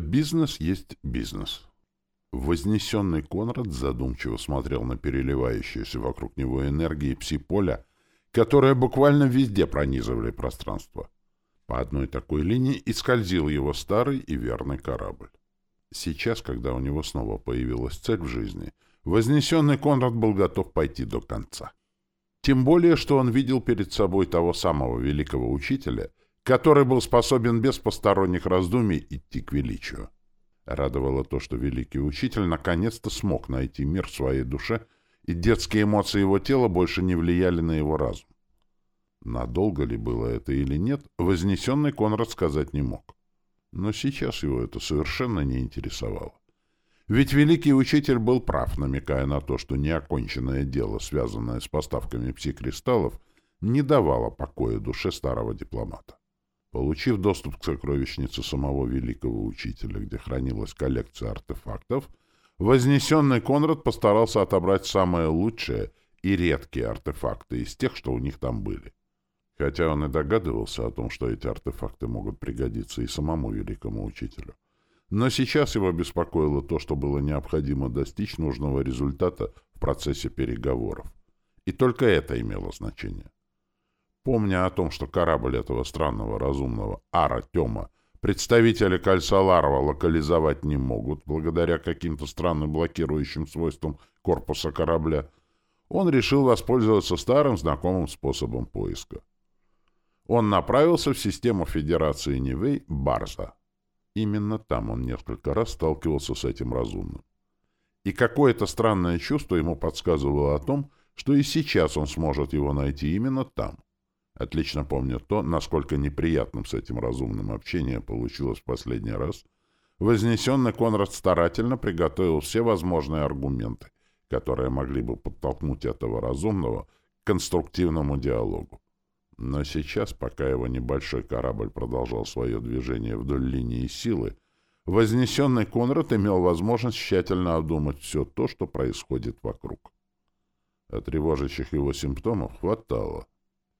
Бизнес есть бизнес. Вознесенный Конрад задумчиво смотрел на переливающиеся вокруг него энергии пси-поля, которые буквально везде пронизывали пространство. По одной такой линии и скользил его старый и верный корабль. Сейчас, когда у него снова появилась цель в жизни, вознесенный Конрад был готов пойти до конца. Тем более, что он видел перед собой того самого великого учителя, который был способен без посторонних раздумий идти к величию. Радовало то, что великий учитель наконец-то смог найти мир в своей душе, и детские эмоции его тела больше не влияли на его разум. Надолго ли было это или нет, вознесенный Конрад сказать не мог. Но сейчас его это совершенно не интересовало. Ведь великий учитель был прав, намекая на то, что неоконченное дело, связанное с поставками пси-кристаллов, не давало покоя душе старого дипломата. Получив доступ к сокровищнице самого великого учителя, где хранилась коллекция артефактов, вознесенный Конрад постарался отобрать самые лучшие и редкие артефакты из тех, что у них там были. Хотя он и догадывался о том, что эти артефакты могут пригодиться и самому великому учителю. Но сейчас его беспокоило то, что было необходимо достичь нужного результата в процессе переговоров. И только это имело значение. Помня о том, что корабль этого странного разумного Ара Тёма представители кольца Ларова локализовать не могут благодаря каким-то странным блокирующим свойствам корпуса корабля, он решил воспользоваться старым знакомым способом поиска. Он направился в систему Федерации Нивей Барза. Именно там он несколько раз сталкивался с этим разумным. И какое-то странное чувство ему подсказывало о том, что и сейчас он сможет его найти именно там. Отлично помню то, насколько неприятным с этим разумным общение получилось в последний раз. Вознесенный Конрад старательно приготовил все возможные аргументы, которые могли бы подтолкнуть этого разумного к конструктивному диалогу. Но сейчас, пока его небольшой корабль продолжал свое движение вдоль линии силы, вознесенный Конрад имел возможность тщательно обдумать все то, что происходит вокруг. Тревожащих его симптомов хватало.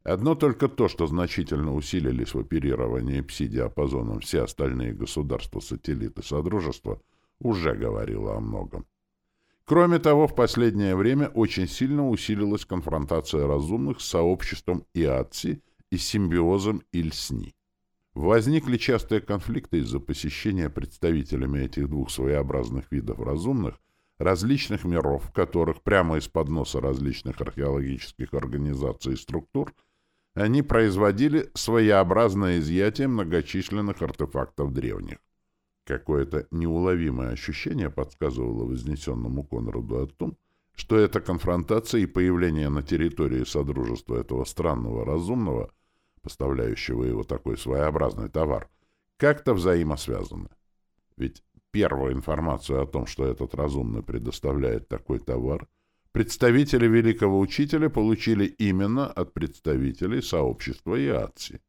Одно только то, что значительно усилились в оперировании пси-диапазоном все остальные государства-сателлиты Содружества, уже говорило о многом. Кроме того, в последнее время очень сильно усилилась конфронтация разумных с сообществом ИАЦИ и симбиозом Ильсни. Возникли частые конфликты из-за посещения представителями этих двух своеобразных видов разумных различных миров, в которых прямо из-под носа различных археологических организаций и структур – они производили своеобразное изъятие многочисленных артефактов древних. Какое-то неуловимое ощущение подсказывало вознесенному Конраду о том, что эта конфронтация и появление на территории Содружества этого странного разумного, поставляющего его такой своеобразный товар, как-то взаимосвязаны. Ведь первую информацию о том, что этот разумный предоставляет такой товар, Представители великого учителя получили именно от представителей сообщества Иатси.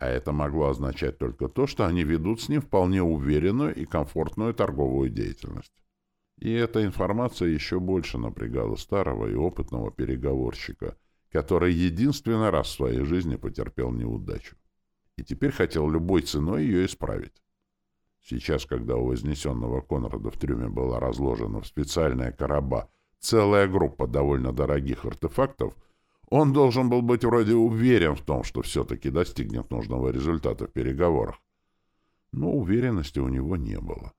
А это могло означать только то, что они ведут с ним вполне уверенную и комфортную торговую деятельность. И эта информация еще больше напрягала старого и опытного переговорщика, который единственный раз в своей жизни потерпел неудачу. И теперь хотел любой ценой ее исправить. Сейчас, когда у вознесенного Конрада в трюме была разложена специальная короба целая группа довольно дорогих артефактов, он должен был быть вроде уверен в том, что все-таки достигнет нужного результата в переговорах. Но уверенности у него не было.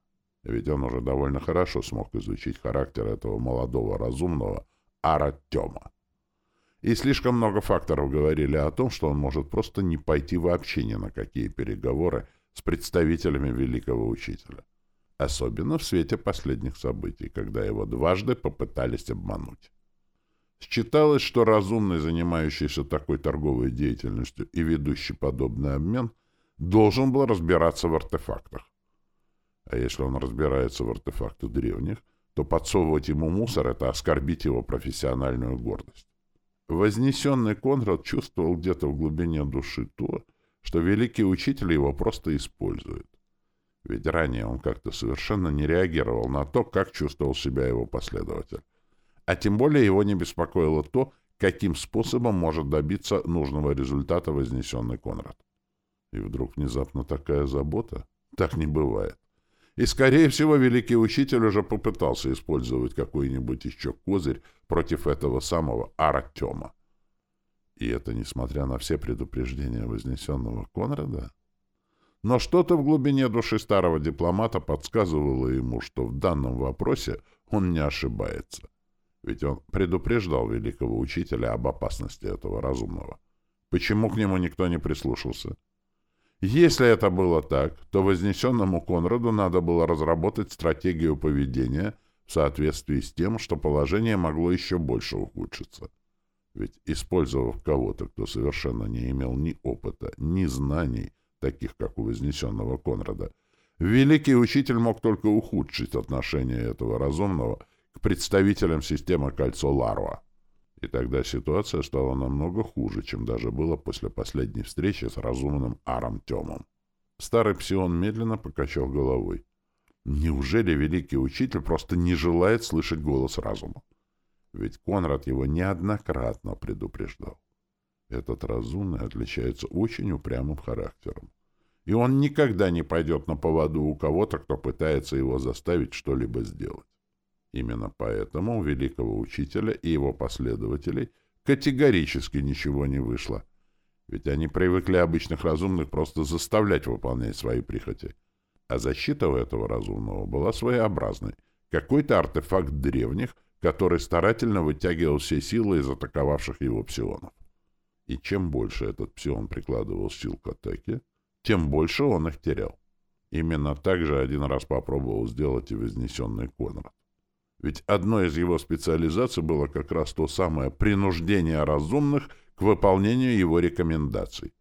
Ведь он уже довольно хорошо смог изучить характер этого молодого разумного Аратема. И слишком много факторов говорили о том, что он может просто не пойти вообще ни на какие переговоры с представителями великого учителя особенно в свете последних событий, когда его дважды попытались обмануть. Считалось, что разумный, занимающийся такой торговой деятельностью и ведущий подобный обмен, должен был разбираться в артефактах. А если он разбирается в артефактах древних, то подсовывать ему мусор — это оскорбить его профессиональную гордость. Вознесенный Конрад чувствовал где-то в глубине души то, что великий учитель его просто использует. Ведь ранее он как-то совершенно не реагировал на то, как чувствовал себя его последователь. А тем более его не беспокоило то, каким способом может добиться нужного результата вознесенный Конрад. И вдруг внезапно такая забота. Так не бывает. И, скорее всего, великий учитель уже попытался использовать какой-нибудь еще козырь против этого самого Артема. И это несмотря на все предупреждения вознесенного Конрада? Но что-то в глубине души старого дипломата подсказывало ему, что в данном вопросе он не ошибается. Ведь он предупреждал великого учителя об опасности этого разумного. Почему к нему никто не прислушался? Если это было так, то вознесенному Конраду надо было разработать стратегию поведения в соответствии с тем, что положение могло еще больше ухудшиться. Ведь, использовав кого-то, кто совершенно не имел ни опыта, ни знаний, таких как у вознесенного Конрада, великий учитель мог только ухудшить отношение этого разумного к представителям системы кольцо Ларуа. И тогда ситуация стала намного хуже, чем даже было после последней встречи с разумным Аром Тёмом. Старый псион медленно покачал головой. Неужели великий учитель просто не желает слышать голос разума? Ведь Конрад его неоднократно предупреждал. Этот разумный отличается очень упрямым характером. И он никогда не пойдет на поводу у кого-то, кто пытается его заставить что-либо сделать. Именно поэтому у великого учителя и его последователей категорически ничего не вышло. Ведь они привыкли обычных разумных просто заставлять выполнять свои прихоти. А защита у этого разумного была своеобразной. Какой-то артефакт древних, который старательно вытягивал все силы из атаковавших его псионов. И чем больше этот псион прикладывал сил к атаке, тем больше он их терял. Именно так же один раз попробовал сделать и вознесенный Конрад. Ведь одной из его специализаций было как раз то самое принуждение разумных к выполнению его рекомендаций.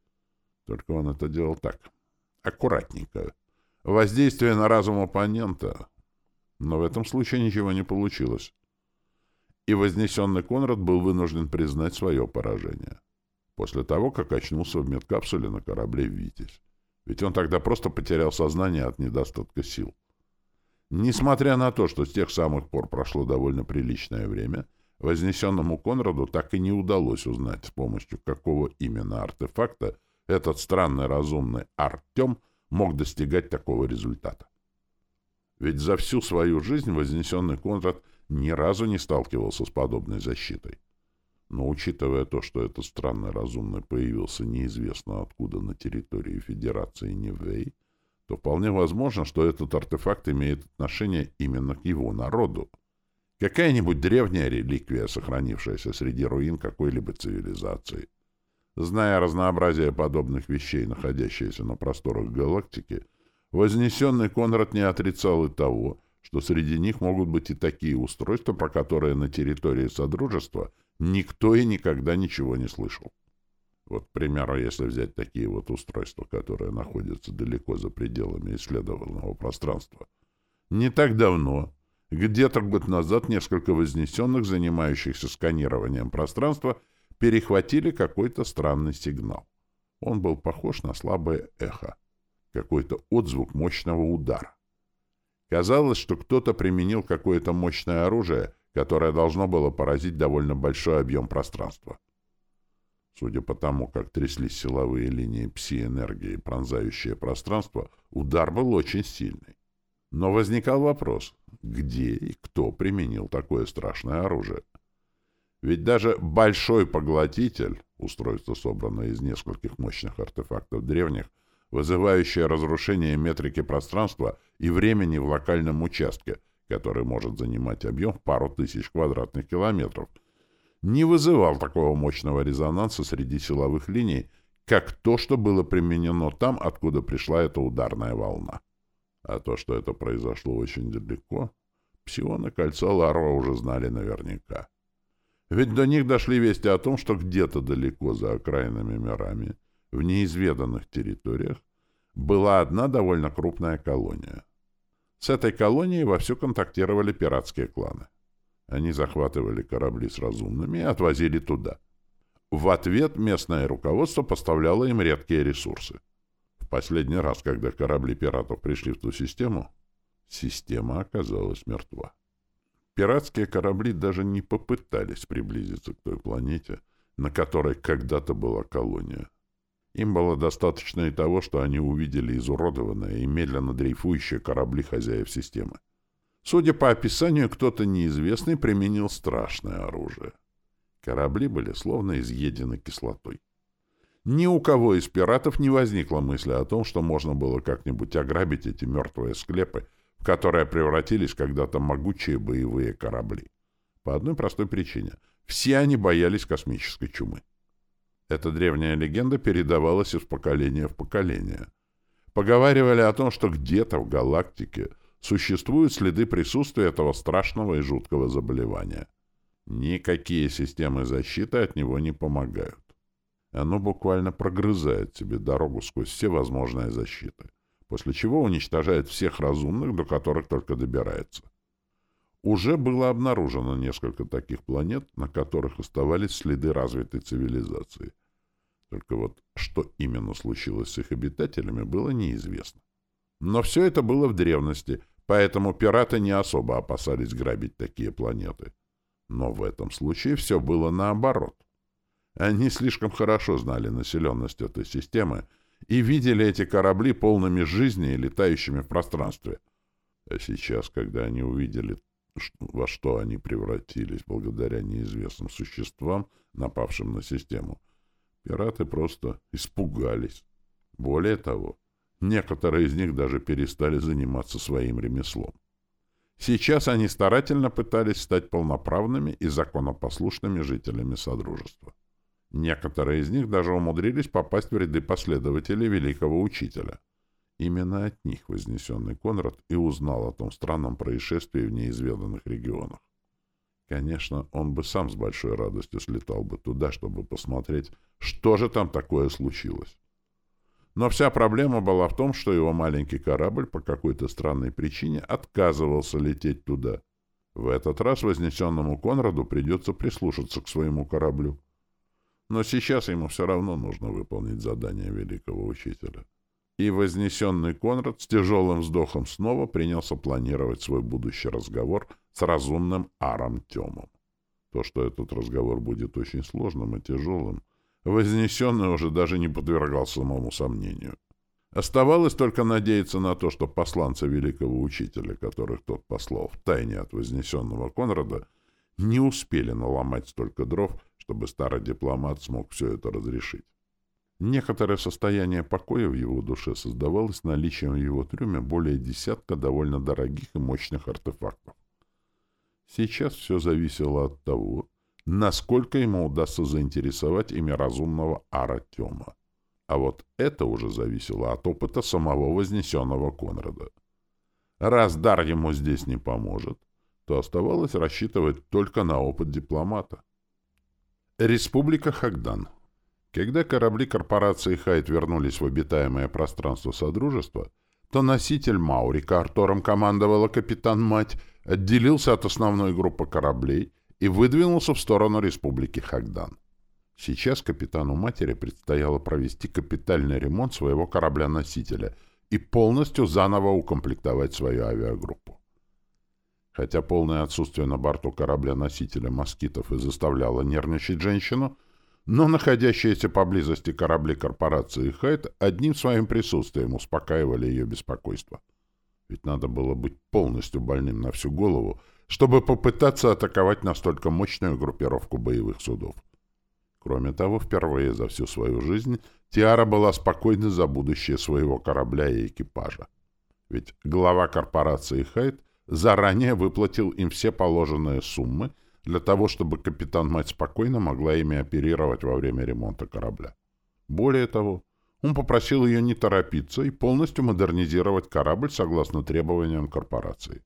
Только он это делал так, аккуратненько. Воздействие на разум оппонента. Но в этом случае ничего не получилось. И вознесенный Конрад был вынужден признать свое поражение. После того, как очнулся в медкапсуле на корабле «Витязь». Ведь он тогда просто потерял сознание от недостатка сил. Несмотря на то, что с тех самых пор прошло довольно приличное время, вознесенному Конраду так и не удалось узнать, с помощью какого именно артефакта этот странный разумный Артем мог достигать такого результата. Ведь за всю свою жизнь вознесенный Конрад ни разу не сталкивался с подобной защитой. Но учитывая то, что этот странный разумный появился неизвестно откуда на территории Федерации Нивэй, то вполне возможно, что этот артефакт имеет отношение именно к его народу. Какая-нибудь древняя реликвия, сохранившаяся среди руин какой-либо цивилизации. Зная разнообразие подобных вещей, находящиеся на просторах галактики, вознесенный Конрад не отрицал и того, что среди них могут быть и такие устройства, про которые на территории Содружества никто и никогда ничего не слышал. Вот, к примеру, если взять такие вот устройства, которые находятся далеко за пределами исследованного пространства. Не так давно, где-то год назад, несколько вознесенных, занимающихся сканированием пространства, перехватили какой-то странный сигнал. Он был похож на слабое эхо, какой-то отзвук мощного удара. Казалось, что кто-то применил какое-то мощное оружие, которое должно было поразить довольно большой объем пространства. Судя по тому, как тряслись силовые линии пси-энергии, пронзающие пространство, удар был очень сильный. Но возникал вопрос, где и кто применил такое страшное оружие? Ведь даже большой поглотитель, устройство, собранное из нескольких мощных артефактов древних, вызывающее разрушение метрики пространства и времени в локальном участке, который может занимать объем в пару тысяч квадратных километров — не вызывал такого мощного резонанса среди силовых линий, как то, что было применено там, откуда пришла эта ударная волна. А то, что это произошло очень далеко, псионы кольца Ларва уже знали наверняка. Ведь до них дошли вести о том, что где-то далеко за окраинными мирами, в неизведанных территориях, была одна довольно крупная колония. С этой колонией вовсю контактировали пиратские кланы. Они захватывали корабли с разумными и отвозили туда. В ответ местное руководство поставляло им редкие ресурсы. В последний раз, когда корабли пиратов пришли в ту систему, система оказалась мертва. Пиратские корабли даже не попытались приблизиться к той планете, на которой когда-то была колония. Им было достаточно и того, что они увидели изуродованные и медленно дрейфующие корабли хозяев системы. Судя по описанию, кто-то неизвестный применил страшное оружие. Корабли были словно изъедены кислотой. Ни у кого из пиратов не возникло мысли о том, что можно было как-нибудь ограбить эти мертвые склепы, в которые превратились когда-то могучие боевые корабли. По одной простой причине. Все они боялись космической чумы. Эта древняя легенда передавалась из поколения в поколение. Поговаривали о том, что где-то в галактике существуют следы присутствия этого страшного и жуткого заболевания. Никакие системы защиты от него не помогают. Оно буквально прогрызает себе дорогу сквозь все возможные защиты, после чего уничтожает всех разумных, до которых только добирается. Уже было обнаружено несколько таких планет, на которых оставались следы развитой цивилизации. Только вот что именно случилось с их обитателями, было неизвестно. Но все это было в древности, поэтому пираты не особо опасались грабить такие планеты. Но в этом случае все было наоборот. Они слишком хорошо знали населенность этой системы и видели эти корабли полными жизни и летающими в пространстве. А сейчас, когда они увидели, во что они превратились благодаря неизвестным существам, напавшим на систему, пираты просто испугались. Более того, некоторые из них даже перестали заниматься своим ремеслом. Сейчас они старательно пытались стать полноправными и законопослушными жителями Содружества. Некоторые из них даже умудрились попасть в ряды последователей великого учителя. Именно от них вознесенный Конрад и узнал о том странном происшествии в неизведанных регионах. Конечно, он бы сам с большой радостью слетал бы туда, чтобы посмотреть, что же там такое случилось. Но вся проблема была в том, что его маленький корабль по какой-то странной причине отказывался лететь туда. В этот раз вознесенному Конраду придется прислушаться к своему кораблю. Но сейчас ему все равно нужно выполнить задание великого учителя. И вознесенный Конрад с тяжелым вздохом снова принялся планировать свой будущий разговор с разумным Аром Темом. То, что этот разговор будет очень сложным и тяжелым, вознесенный уже даже не подвергал самому сомнению. Оставалось только надеяться на то, что посланцы великого учителя, которых тот послал в тайне от вознесенного Конрада, не успели наломать столько дров, чтобы старый дипломат смог все это разрешить. Некоторое состояние покоя в его душе создавалось наличием в его трюме более десятка довольно дорогих и мощных артефактов. Сейчас все зависело от того, насколько ему удастся заинтересовать имя разумного Аратема. А вот это уже зависело от опыта самого вознесенного Конрада. Раз дар ему здесь не поможет, то оставалось рассчитывать только на опыт дипломата. Республика Хагдан. Когда корабли корпорации Хайт вернулись в обитаемое пространство Содружества, то носитель Маури, которым командовала капитан-мать, отделился от основной группы кораблей и выдвинулся в сторону Республики Хагдан. Сейчас капитану матери предстояло провести капитальный ремонт своего корабля-носителя и полностью заново укомплектовать свою авиагруппу. Хотя полное отсутствие на борту корабля-носителя москитов и заставляло нервничать женщину, но находящиеся поблизости корабли корпорации Хайт одним своим присутствием успокаивали ее беспокойство. Ведь надо было быть полностью больным на всю голову, чтобы попытаться атаковать настолько мощную группировку боевых судов. Кроме того, впервые за всю свою жизнь Тиара была спокойна за будущее своего корабля и экипажа. Ведь глава корпорации Хайт — заранее выплатил им все положенные суммы для того, чтобы капитан-мать спокойно могла ими оперировать во время ремонта корабля. Более того, он попросил ее не торопиться и полностью модернизировать корабль согласно требованиям корпорации.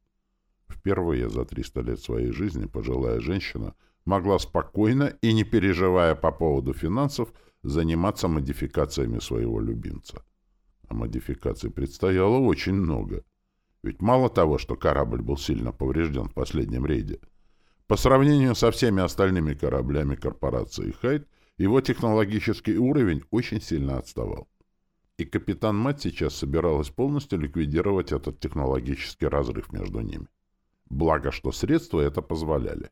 Впервые за 300 лет своей жизни пожилая женщина могла спокойно и не переживая по поводу финансов заниматься модификациями своего любимца. А модификаций предстояло очень много — ведь мало того, что корабль был сильно поврежден в последнем рейде, по сравнению со всеми остальными кораблями корпорации «Хайт», его технологический уровень очень сильно отставал. И капитан Мать сейчас собиралась полностью ликвидировать этот технологический разрыв между ними. Благо, что средства это позволяли.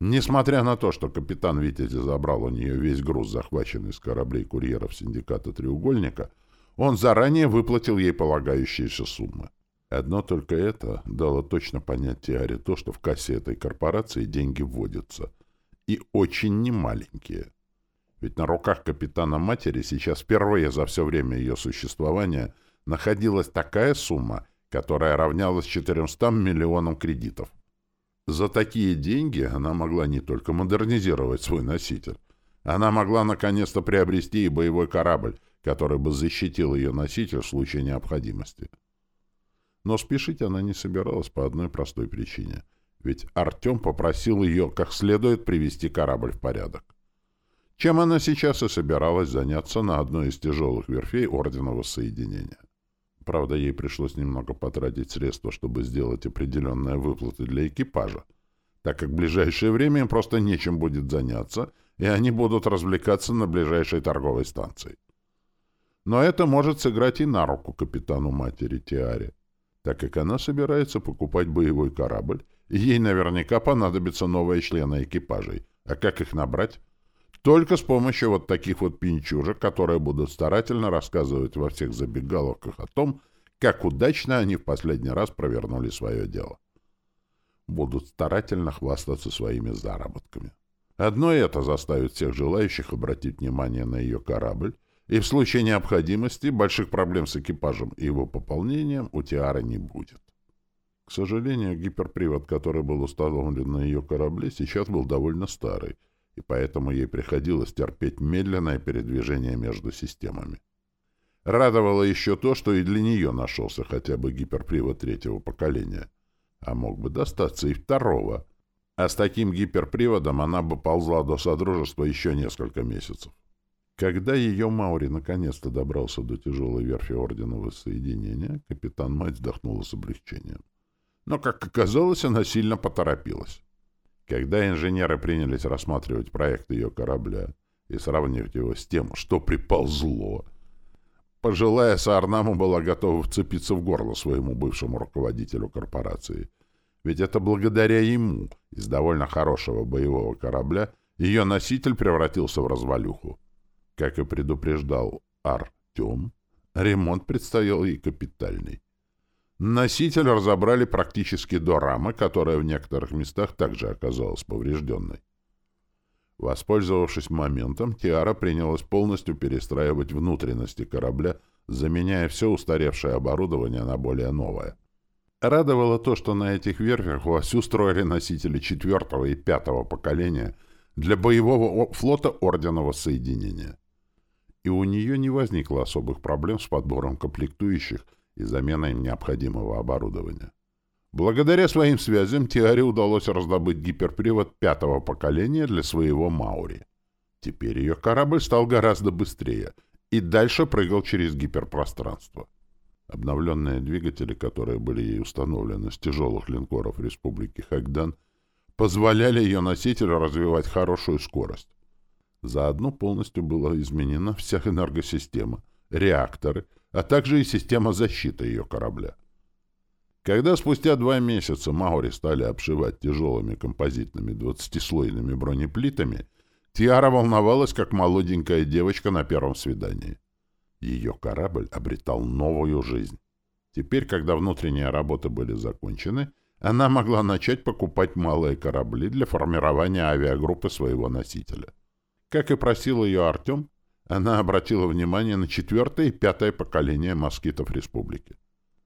Несмотря на то, что капитан Витязи забрал у нее весь груз, захваченный с кораблей курьеров синдиката «Треугольника», он заранее выплатил ей полагающиеся суммы. Одно только это дало точно понять Тиаре то, что в кассе этой корпорации деньги вводятся. И очень немаленькие. Ведь на руках капитана матери сейчас впервые за все время ее существования находилась такая сумма, которая равнялась 400 миллионам кредитов. За такие деньги она могла не только модернизировать свой носитель, она могла наконец-то приобрести и боевой корабль, который бы защитил ее носитель в случае необходимости. Но спешить она не собиралась по одной простой причине. Ведь Артем попросил ее как следует привести корабль в порядок. Чем она сейчас и собиралась заняться на одной из тяжелых верфей Ордена Воссоединения. Правда, ей пришлось немного потратить средства, чтобы сделать определенные выплаты для экипажа, так как в ближайшее время им просто нечем будет заняться, и они будут развлекаться на ближайшей торговой станции. Но это может сыграть и на руку капитану матери Тиаре, так как она собирается покупать боевой корабль, и ей наверняка понадобятся новые члены экипажей. А как их набрать? Только с помощью вот таких вот пинчужек, которые будут старательно рассказывать во всех забегаловках о том, как удачно они в последний раз провернули свое дело. Будут старательно хвастаться своими заработками. Одно это заставит всех желающих обратить внимание на ее корабль, и в случае необходимости больших проблем с экипажем и его пополнением у Тиары не будет. К сожалению, гиперпривод, который был установлен на ее корабле, сейчас был довольно старый — и поэтому ей приходилось терпеть медленное передвижение между системами. Радовало еще то, что и для нее нашелся хотя бы гиперпривод третьего поколения, а мог бы достаться и второго. А с таким гиперприводом она бы ползла до Содружества еще несколько месяцев. Когда ее Маури наконец-то добрался до тяжелой верфи Ордена Воссоединения, капитан Мать вздохнула с облегчением. Но, как оказалось, она сильно поторопилась. Когда инженеры принялись рассматривать проект ее корабля и сравнивать его с тем, что приползло, пожилая Саарнаму была готова вцепиться в горло своему бывшему руководителю корпорации. Ведь это благодаря ему из довольно хорошего боевого корабля ее носитель превратился в развалюху. Как и предупреждал Артем, ремонт предстоял ей капитальный. Носитель разобрали практически до рамы, которая в некоторых местах также оказалась поврежденной. Воспользовавшись моментом, Тиара принялась полностью перестраивать внутренности корабля, заменяя все устаревшее оборудование на более новое. Радовало то, что на этих верфях вовсю строили носители четвертого и пятого поколения для боевого флота Ордена Соединения. И у нее не возникло особых проблем с подбором комплектующих – и заменой необходимого оборудования. Благодаря своим связям Тиаре удалось раздобыть гиперпривод пятого поколения для своего Маури. Теперь ее корабль стал гораздо быстрее и дальше прыгал через гиперпространство. Обновленные двигатели, которые были ей установлены с тяжелых линкоров Республики Хагдан, позволяли ее носителю развивать хорошую скорость. Заодно полностью была изменена вся энергосистема, реакторы — а также и система защиты ее корабля. Когда спустя два месяца Маури стали обшивать тяжелыми композитными двадцатислойными бронеплитами, Тиара волновалась, как молоденькая девочка на первом свидании. Ее корабль обретал новую жизнь. Теперь, когда внутренние работы были закончены, она могла начать покупать малые корабли для формирования авиагруппы своего носителя. Как и просил ее Артем, она обратила внимание на четвертое и пятое поколение москитов республики.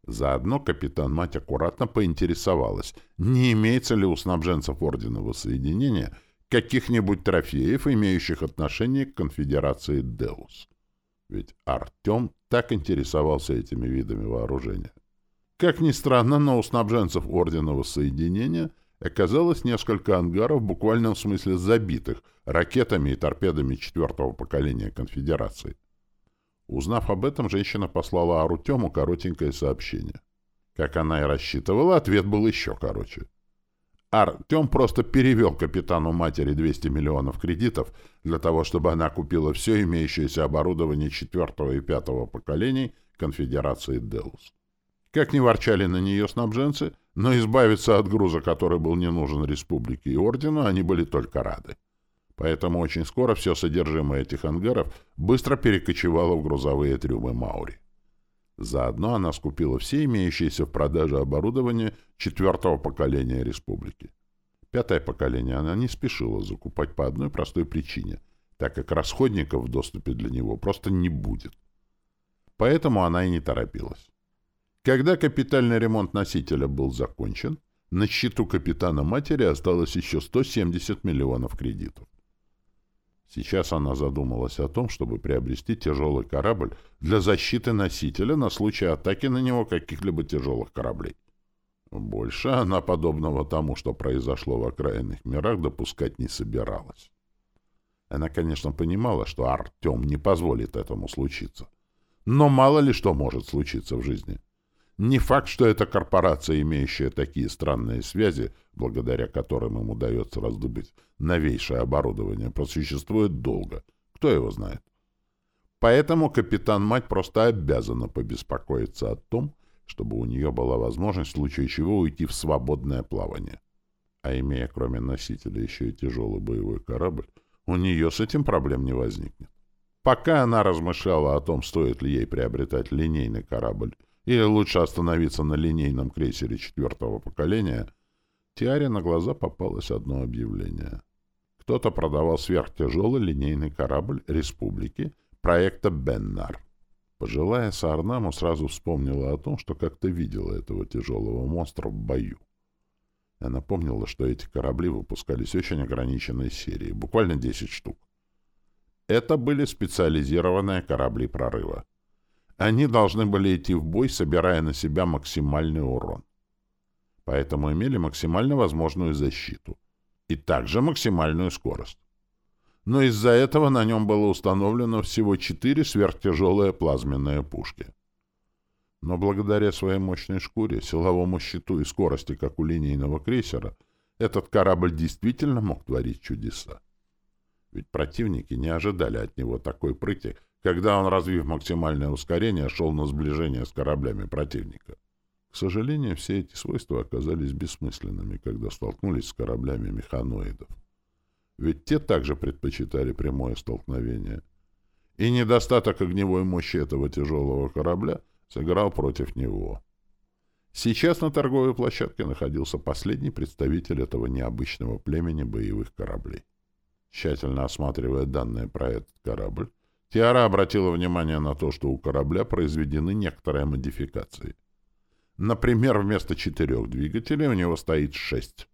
Заодно капитан-мать аккуратно поинтересовалась, не имеется ли у снабженцев Ордена Воссоединения каких-нибудь трофеев, имеющих отношение к конфедерации Деус. Ведь Артем так интересовался этими видами вооружения. Как ни странно, но у снабженцев Ордена Воссоединения – оказалось несколько ангаров в буквальном смысле забитых ракетами и торпедами четвертого поколения конфедерации. Узнав об этом, женщина послала Арутему коротенькое сообщение. Как она и рассчитывала, ответ был еще короче. Артем просто перевел капитану матери 200 миллионов кредитов для того, чтобы она купила все имеющееся оборудование четвертого и пятого поколений конфедерации Делус. Как ни ворчали на нее снабженцы, но избавиться от груза, который был не нужен республике и ордену, они были только рады. Поэтому очень скоро все содержимое этих ангаров быстро перекочевало в грузовые трюмы Маури. Заодно она скупила все имеющиеся в продаже оборудование четвертого поколения республики. Пятое поколение она не спешила закупать по одной простой причине, так как расходников в доступе для него просто не будет. Поэтому она и не торопилась. Когда капитальный ремонт носителя был закончен, на счету капитана матери осталось еще 170 миллионов кредитов. Сейчас она задумалась о том, чтобы приобрести тяжелый корабль для защиты носителя на случай атаки на него каких-либо тяжелых кораблей. Больше она подобного тому, что произошло в окраинных мирах, допускать не собиралась. Она, конечно, понимала, что Артем не позволит этому случиться. Но мало ли что может случиться в жизни. Не факт, что эта корпорация, имеющая такие странные связи, благодаря которым им удается раздобыть новейшее оборудование, просуществует долго. Кто его знает? Поэтому капитан-мать просто обязана побеспокоиться о том, чтобы у нее была возможность в случае чего уйти в свободное плавание. А имея кроме носителя еще и тяжелый боевой корабль, у нее с этим проблем не возникнет. Пока она размышляла о том, стоит ли ей приобретать линейный корабль или лучше остановиться на линейном крейсере четвертого поколения, Тиаре на глаза попалось одно объявление. Кто-то продавал сверхтяжелый линейный корабль «Республики» проекта «Беннар». Пожилая Саарнаму сразу вспомнила о том, что как-то видела этого тяжелого монстра в бою. Она помнила, что эти корабли выпускались очень ограниченной серии, буквально 10 штук. Это были специализированные корабли прорыва. Они должны были идти в бой, собирая на себя максимальный урон. Поэтому имели максимально возможную защиту. И также максимальную скорость но из-за этого на нем было установлено всего четыре сверхтяжелые плазменные пушки. Но благодаря своей мощной шкуре, силовому щиту и скорости, как у линейного крейсера, этот корабль действительно мог творить чудеса. Ведь противники не ожидали от него такой прыти, когда он, развив максимальное ускорение, шел на сближение с кораблями противника. К сожалению, все эти свойства оказались бессмысленными, когда столкнулись с кораблями механоидов ведь те также предпочитали прямое столкновение. И недостаток огневой мощи этого тяжелого корабля сыграл против него. Сейчас на торговой площадке находился последний представитель этого необычного племени боевых кораблей. Тщательно осматривая данные про этот корабль, Тиара обратила внимание на то, что у корабля произведены некоторые модификации. Например, вместо четырех двигателей у него стоит шесть.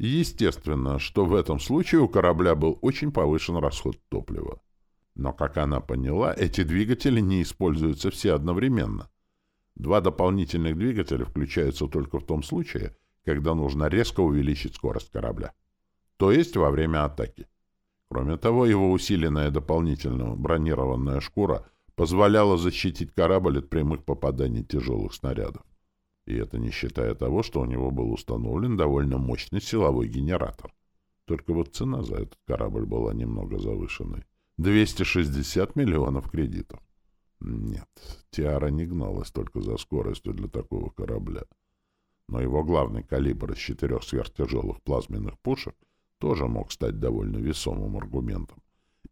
Естественно, что в этом случае у корабля был очень повышен расход топлива. Но, как она поняла, эти двигатели не используются все одновременно. Два дополнительных двигателя включаются только в том случае, когда нужно резко увеличить скорость корабля. То есть во время атаки. Кроме того, его усиленная дополнительно бронированная шкура позволяла защитить корабль от прямых попаданий тяжелых снарядов. И это не считая того, что у него был установлен довольно мощный силовой генератор. Только вот цена за этот корабль была немного завышенной. 260 миллионов кредитов. Нет, Тиара не гналась только за скоростью для такого корабля. Но его главный калибр из четырех сверхтяжелых плазменных пушек тоже мог стать довольно весомым аргументом.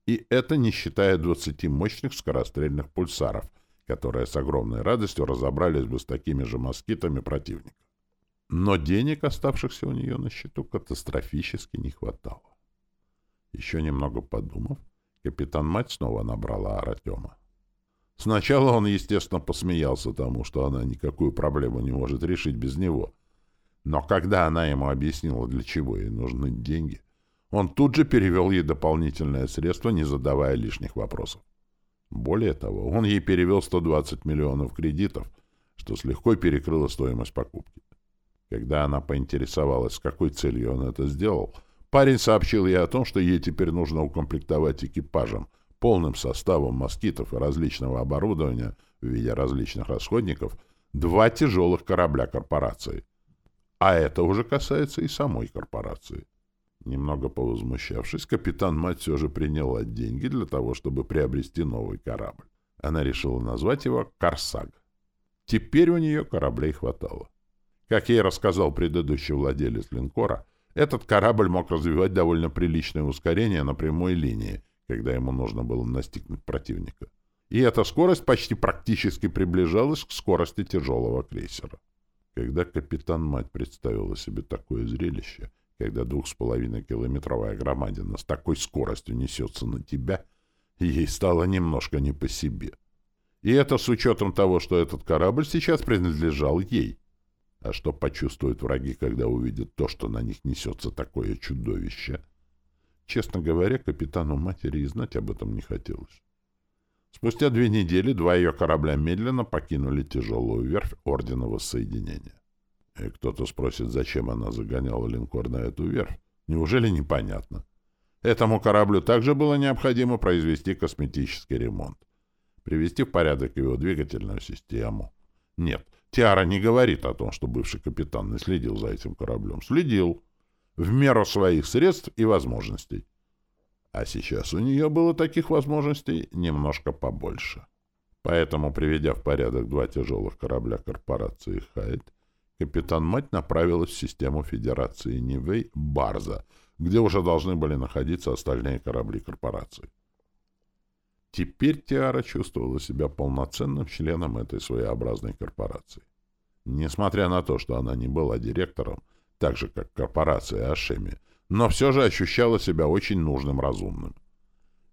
И это не считая 20 мощных скорострельных пульсаров, которые с огромной радостью разобрались бы с такими же москитами противника. Но денег, оставшихся у нее на счету, катастрофически не хватало. Еще немного подумав, капитан-мать снова набрала Артема. Сначала он, естественно, посмеялся тому, что она никакую проблему не может решить без него. Но когда она ему объяснила, для чего ей нужны деньги, он тут же перевел ей дополнительное средство, не задавая лишних вопросов. Более того, он ей перевел 120 миллионов кредитов, что с легкой перекрыло стоимость покупки. Когда она поинтересовалась, с какой целью он это сделал, парень сообщил ей о том, что ей теперь нужно укомплектовать экипажем, полным составом москитов и различного оборудования в виде различных расходников, два тяжелых корабля корпорации. А это уже касается и самой корпорации. Немного повозмущавшись, капитан-мать все же приняла деньги для того, чтобы приобрести новый корабль. Она решила назвать его «Корсаг». Теперь у нее кораблей хватало. Как ей рассказал предыдущий владелец линкора, этот корабль мог развивать довольно приличное ускорение на прямой линии, когда ему нужно было настигнуть противника. И эта скорость почти практически приближалась к скорости тяжелого крейсера. Когда капитан-мать представила себе такое зрелище, когда двух с половиной километровая громадина с такой скоростью несется на тебя, ей стало немножко не по себе. И это с учетом того, что этот корабль сейчас принадлежал ей. А что почувствуют враги, когда увидят то, что на них несется такое чудовище? Честно говоря, капитану матери и знать об этом не хотелось. Спустя две недели два ее корабля медленно покинули тяжелую верфь Ордена Воссоединения. И кто-то спросит, зачем она загоняла линкор на эту верфь. Неужели непонятно? Этому кораблю также было необходимо произвести косметический ремонт. Привести в порядок его двигательную систему. Нет, Тиара не говорит о том, что бывший капитан не следил за этим кораблем. Следил. В меру своих средств и возможностей. А сейчас у нее было таких возможностей немножко побольше. Поэтому, приведя в порядок два тяжелых корабля корпорации «Хайт», капитан-мать направилась в систему Федерации Нивей «Барза», где уже должны были находиться остальные корабли корпорации. Теперь Тиара чувствовала себя полноценным членом этой своеобразной корпорации. Несмотря на то, что она не была директором, так же, как корпорация Ашеми, но все же ощущала себя очень нужным разумным.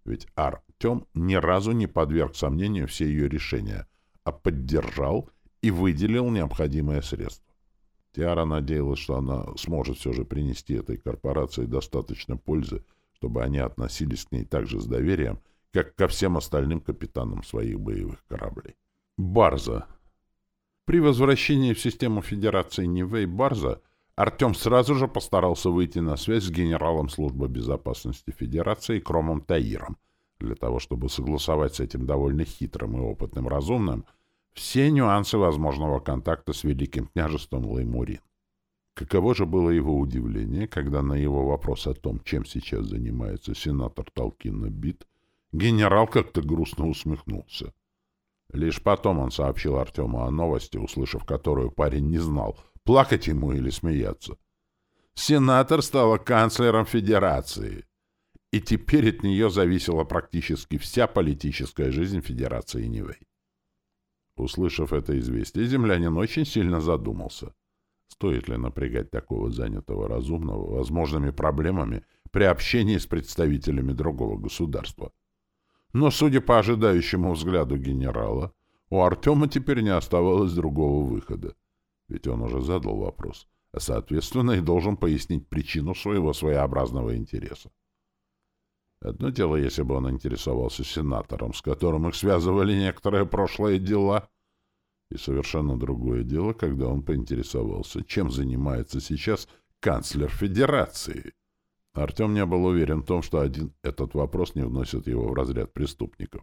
Ведь Артем ни разу не подверг сомнению все ее решения, а поддержал и выделил необходимые средства. Тиара надеялась, что она сможет все же принести этой корпорации достаточно пользы, чтобы они относились к ней так же с доверием, как ко всем остальным капитанам своих боевых кораблей. Барза. При возвращении в систему Федерации Нивей Барза Артем сразу же постарался выйти на связь с генералом службы безопасности Федерации Кромом Таиром, для того, чтобы согласовать с этим довольно хитрым и опытным разумным все нюансы возможного контакта с Великим княжеством Лаймурин. Каково же было его удивление, когда на его вопрос о том, чем сейчас занимается сенатор Толкина Бит, генерал как-то грустно усмехнулся. Лишь потом он сообщил Артему о новости, услышав которую парень не знал, плакать ему или смеяться. Сенатор стала канцлером Федерации, и теперь от нее зависела практически вся политическая жизнь Федерации Нивэй. Услышав это известие, землянин очень сильно задумался. Стоит ли напрягать такого занятого разумного возможными проблемами при общении с представителями другого государства? Но, судя по ожидающему взгляду генерала, у Артема теперь не оставалось другого выхода. Ведь он уже задал вопрос, а, соответственно, и должен пояснить причину своего своеобразного интереса. Одно дело, если бы он интересовался сенатором, с которым их связывали некоторые прошлые дела, и совершенно другое дело, когда он поинтересовался, чем занимается сейчас канцлер Федерации. Артем не был уверен в том, что один этот вопрос не вносит его в разряд преступников.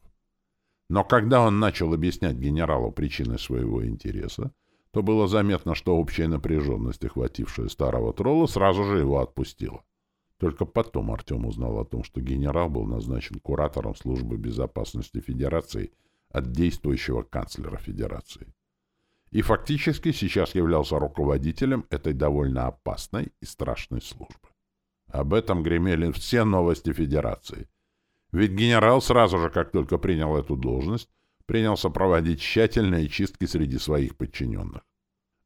Но когда он начал объяснять генералу причины своего интереса, то было заметно, что общая напряженность, охватившая старого тролла, сразу же его отпустила. Только потом Артем узнал о том, что генерал был назначен куратором службы безопасности Федерации от действующего канцлера Федерации. И фактически сейчас являлся руководителем этой довольно опасной и страшной службы. Об этом гремели все новости Федерации. Ведь генерал сразу же, как только принял эту должность, принялся проводить тщательные чистки среди своих подчиненных.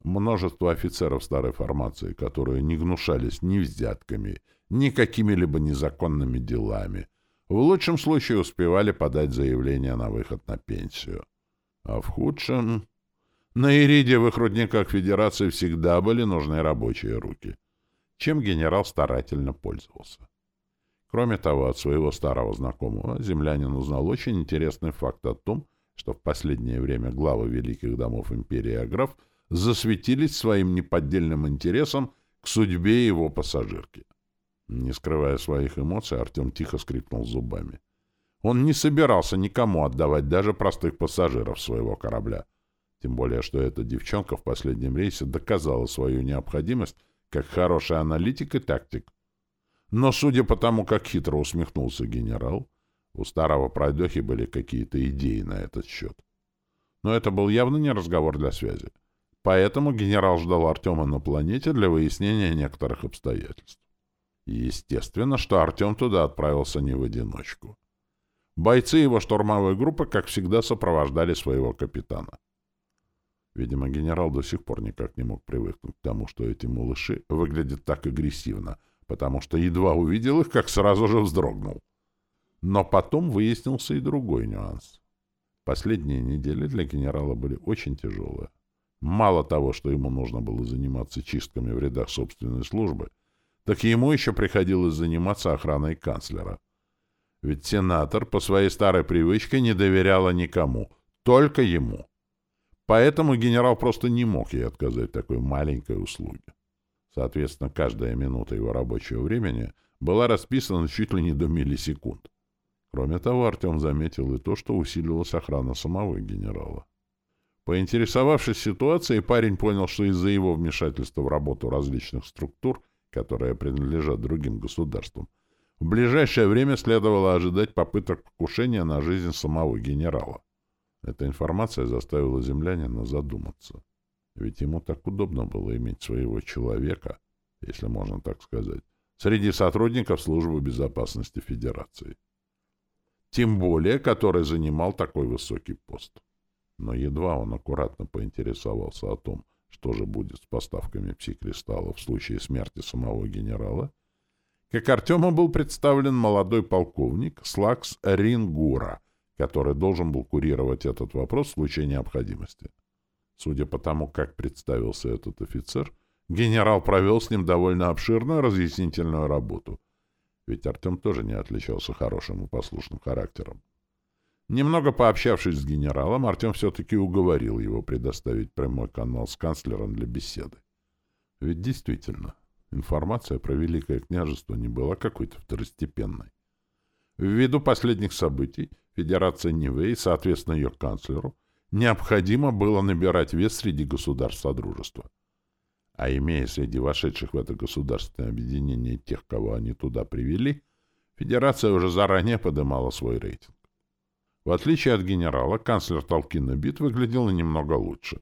Множество офицеров старой формации, которые не гнушались ни взятками, ни какими-либо незаконными делами, в лучшем случае успевали подать заявление на выход на пенсию. А в худшем... На иридиевых рудниках Федерации всегда были нужны рабочие руки, чем генерал старательно пользовался. Кроме того, от своего старого знакомого землянин узнал очень интересный факт о том, что в последнее время главы великих домов империи Аграф засветились своим неподдельным интересом к судьбе его пассажирки. Не скрывая своих эмоций, Артем тихо скрипнул зубами. Он не собирался никому отдавать даже простых пассажиров своего корабля. Тем более, что эта девчонка в последнем рейсе доказала свою необходимость как хороший аналитик и тактик. Но судя по тому, как хитро усмехнулся генерал, у старого пройдохи были какие-то идеи на этот счет. Но это был явно не разговор для связи. Поэтому генерал ждал Артема на планете для выяснения некоторых обстоятельств. естественно, что Артем туда отправился не в одиночку. Бойцы его штурмовой группы, как всегда, сопровождали своего капитана. Видимо, генерал до сих пор никак не мог привыкнуть к тому, что эти малыши выглядят так агрессивно, потому что едва увидел их, как сразу же вздрогнул. Но потом выяснился и другой нюанс. Последние недели для генерала были очень тяжелые. Мало того, что ему нужно было заниматься чистками в рядах собственной службы, так ему еще приходилось заниматься охраной канцлера. Ведь сенатор по своей старой привычке не доверяла никому, только ему. Поэтому генерал просто не мог ей отказать такой маленькой услуге. Соответственно, каждая минута его рабочего времени была расписана чуть ли не до миллисекунд. Кроме того, Артем заметил и то, что усилилась охрана самого генерала. Поинтересовавшись ситуацией, парень понял, что из-за его вмешательства в работу различных структур, которые принадлежат другим государствам, в ближайшее время следовало ожидать попыток покушения на жизнь самого генерала. Эта информация заставила землянина задуматься. Ведь ему так удобно было иметь своего человека, если можно так сказать, среди сотрудников Службы безопасности Федерации. Тем более, который занимал такой высокий пост. Но едва он аккуратно поинтересовался о том, что же будет с поставками псикристаллов в случае смерти самого генерала, как Артему был представлен молодой полковник Слакс Рингура, который должен был курировать этот вопрос в случае необходимости. Судя по тому, как представился этот офицер, генерал провел с ним довольно обширную разъяснительную работу. Ведь Артем тоже не отличался хорошим и послушным характером. Немного пообщавшись с генералом, Артем все-таки уговорил его предоставить прямой канал с канцлером для беседы. Ведь действительно, информация про Великое княжество не была какой-то второстепенной. Ввиду последних событий Федерация Нивэй, соответственно ее канцлеру, необходимо было набирать вес среди государств Содружества. А имея среди вошедших в это государственное объединение тех, кого они туда привели, Федерация уже заранее подымала свой рейтинг. В отличие от генерала, канцлер Толкина Бит выглядела немного лучше,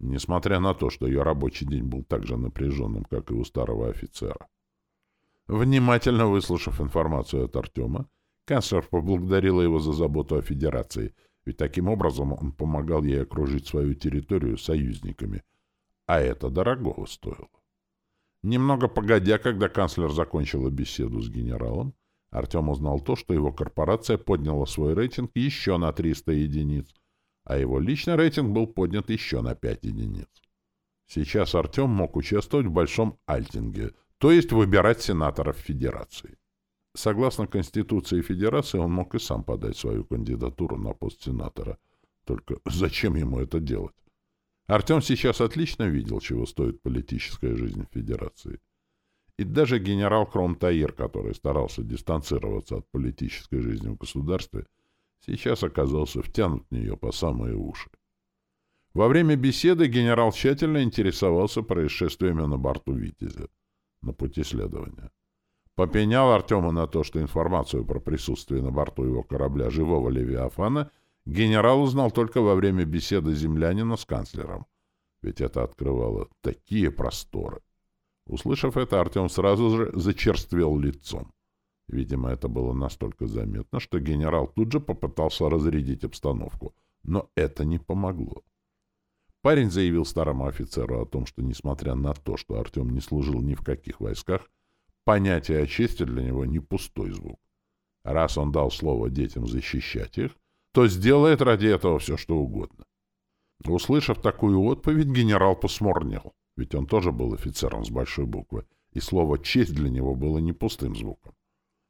несмотря на то, что ее рабочий день был так же напряженным, как и у старого офицера. Внимательно выслушав информацию от Артема, канцлер поблагодарила его за заботу о Федерации, ведь таким образом он помогал ей окружить свою территорию союзниками, а это дорогого стоило. Немного погодя, когда канцлер закончила беседу с генералом, Артем узнал то, что его корпорация подняла свой рейтинг еще на 300 единиц, а его личный рейтинг был поднят еще на 5 единиц. Сейчас Артем мог участвовать в Большом Альтинге, то есть выбирать сенаторов Федерации. Согласно Конституции Федерации, он мог и сам подать свою кандидатуру на пост сенатора. Только зачем ему это делать? Артем сейчас отлично видел, чего стоит политическая жизнь Федерации. И даже генерал Кромтаир, который старался дистанцироваться от политической жизни в государстве, сейчас оказался втянут в нее по самые уши. Во время беседы генерал тщательно интересовался происшествиями на борту «Витязя» на пути следования. Попенял Артему на то, что информацию про присутствие на борту его корабля живого Левиафана генерал узнал только во время беседы землянина с канцлером, ведь это открывало такие просторы. Услышав это, Артем сразу же зачерствел лицом. Видимо, это было настолько заметно, что генерал тут же попытался разрядить обстановку. Но это не помогло. Парень заявил старому офицеру о том, что, несмотря на то, что Артем не служил ни в каких войсках, понятие о чести для него не пустой звук. Раз он дал слово детям защищать их, то сделает ради этого все, что угодно. Услышав такую отповедь, генерал посмурнел ведь он тоже был офицером с большой буквы, и слово «честь» для него было не пустым звуком.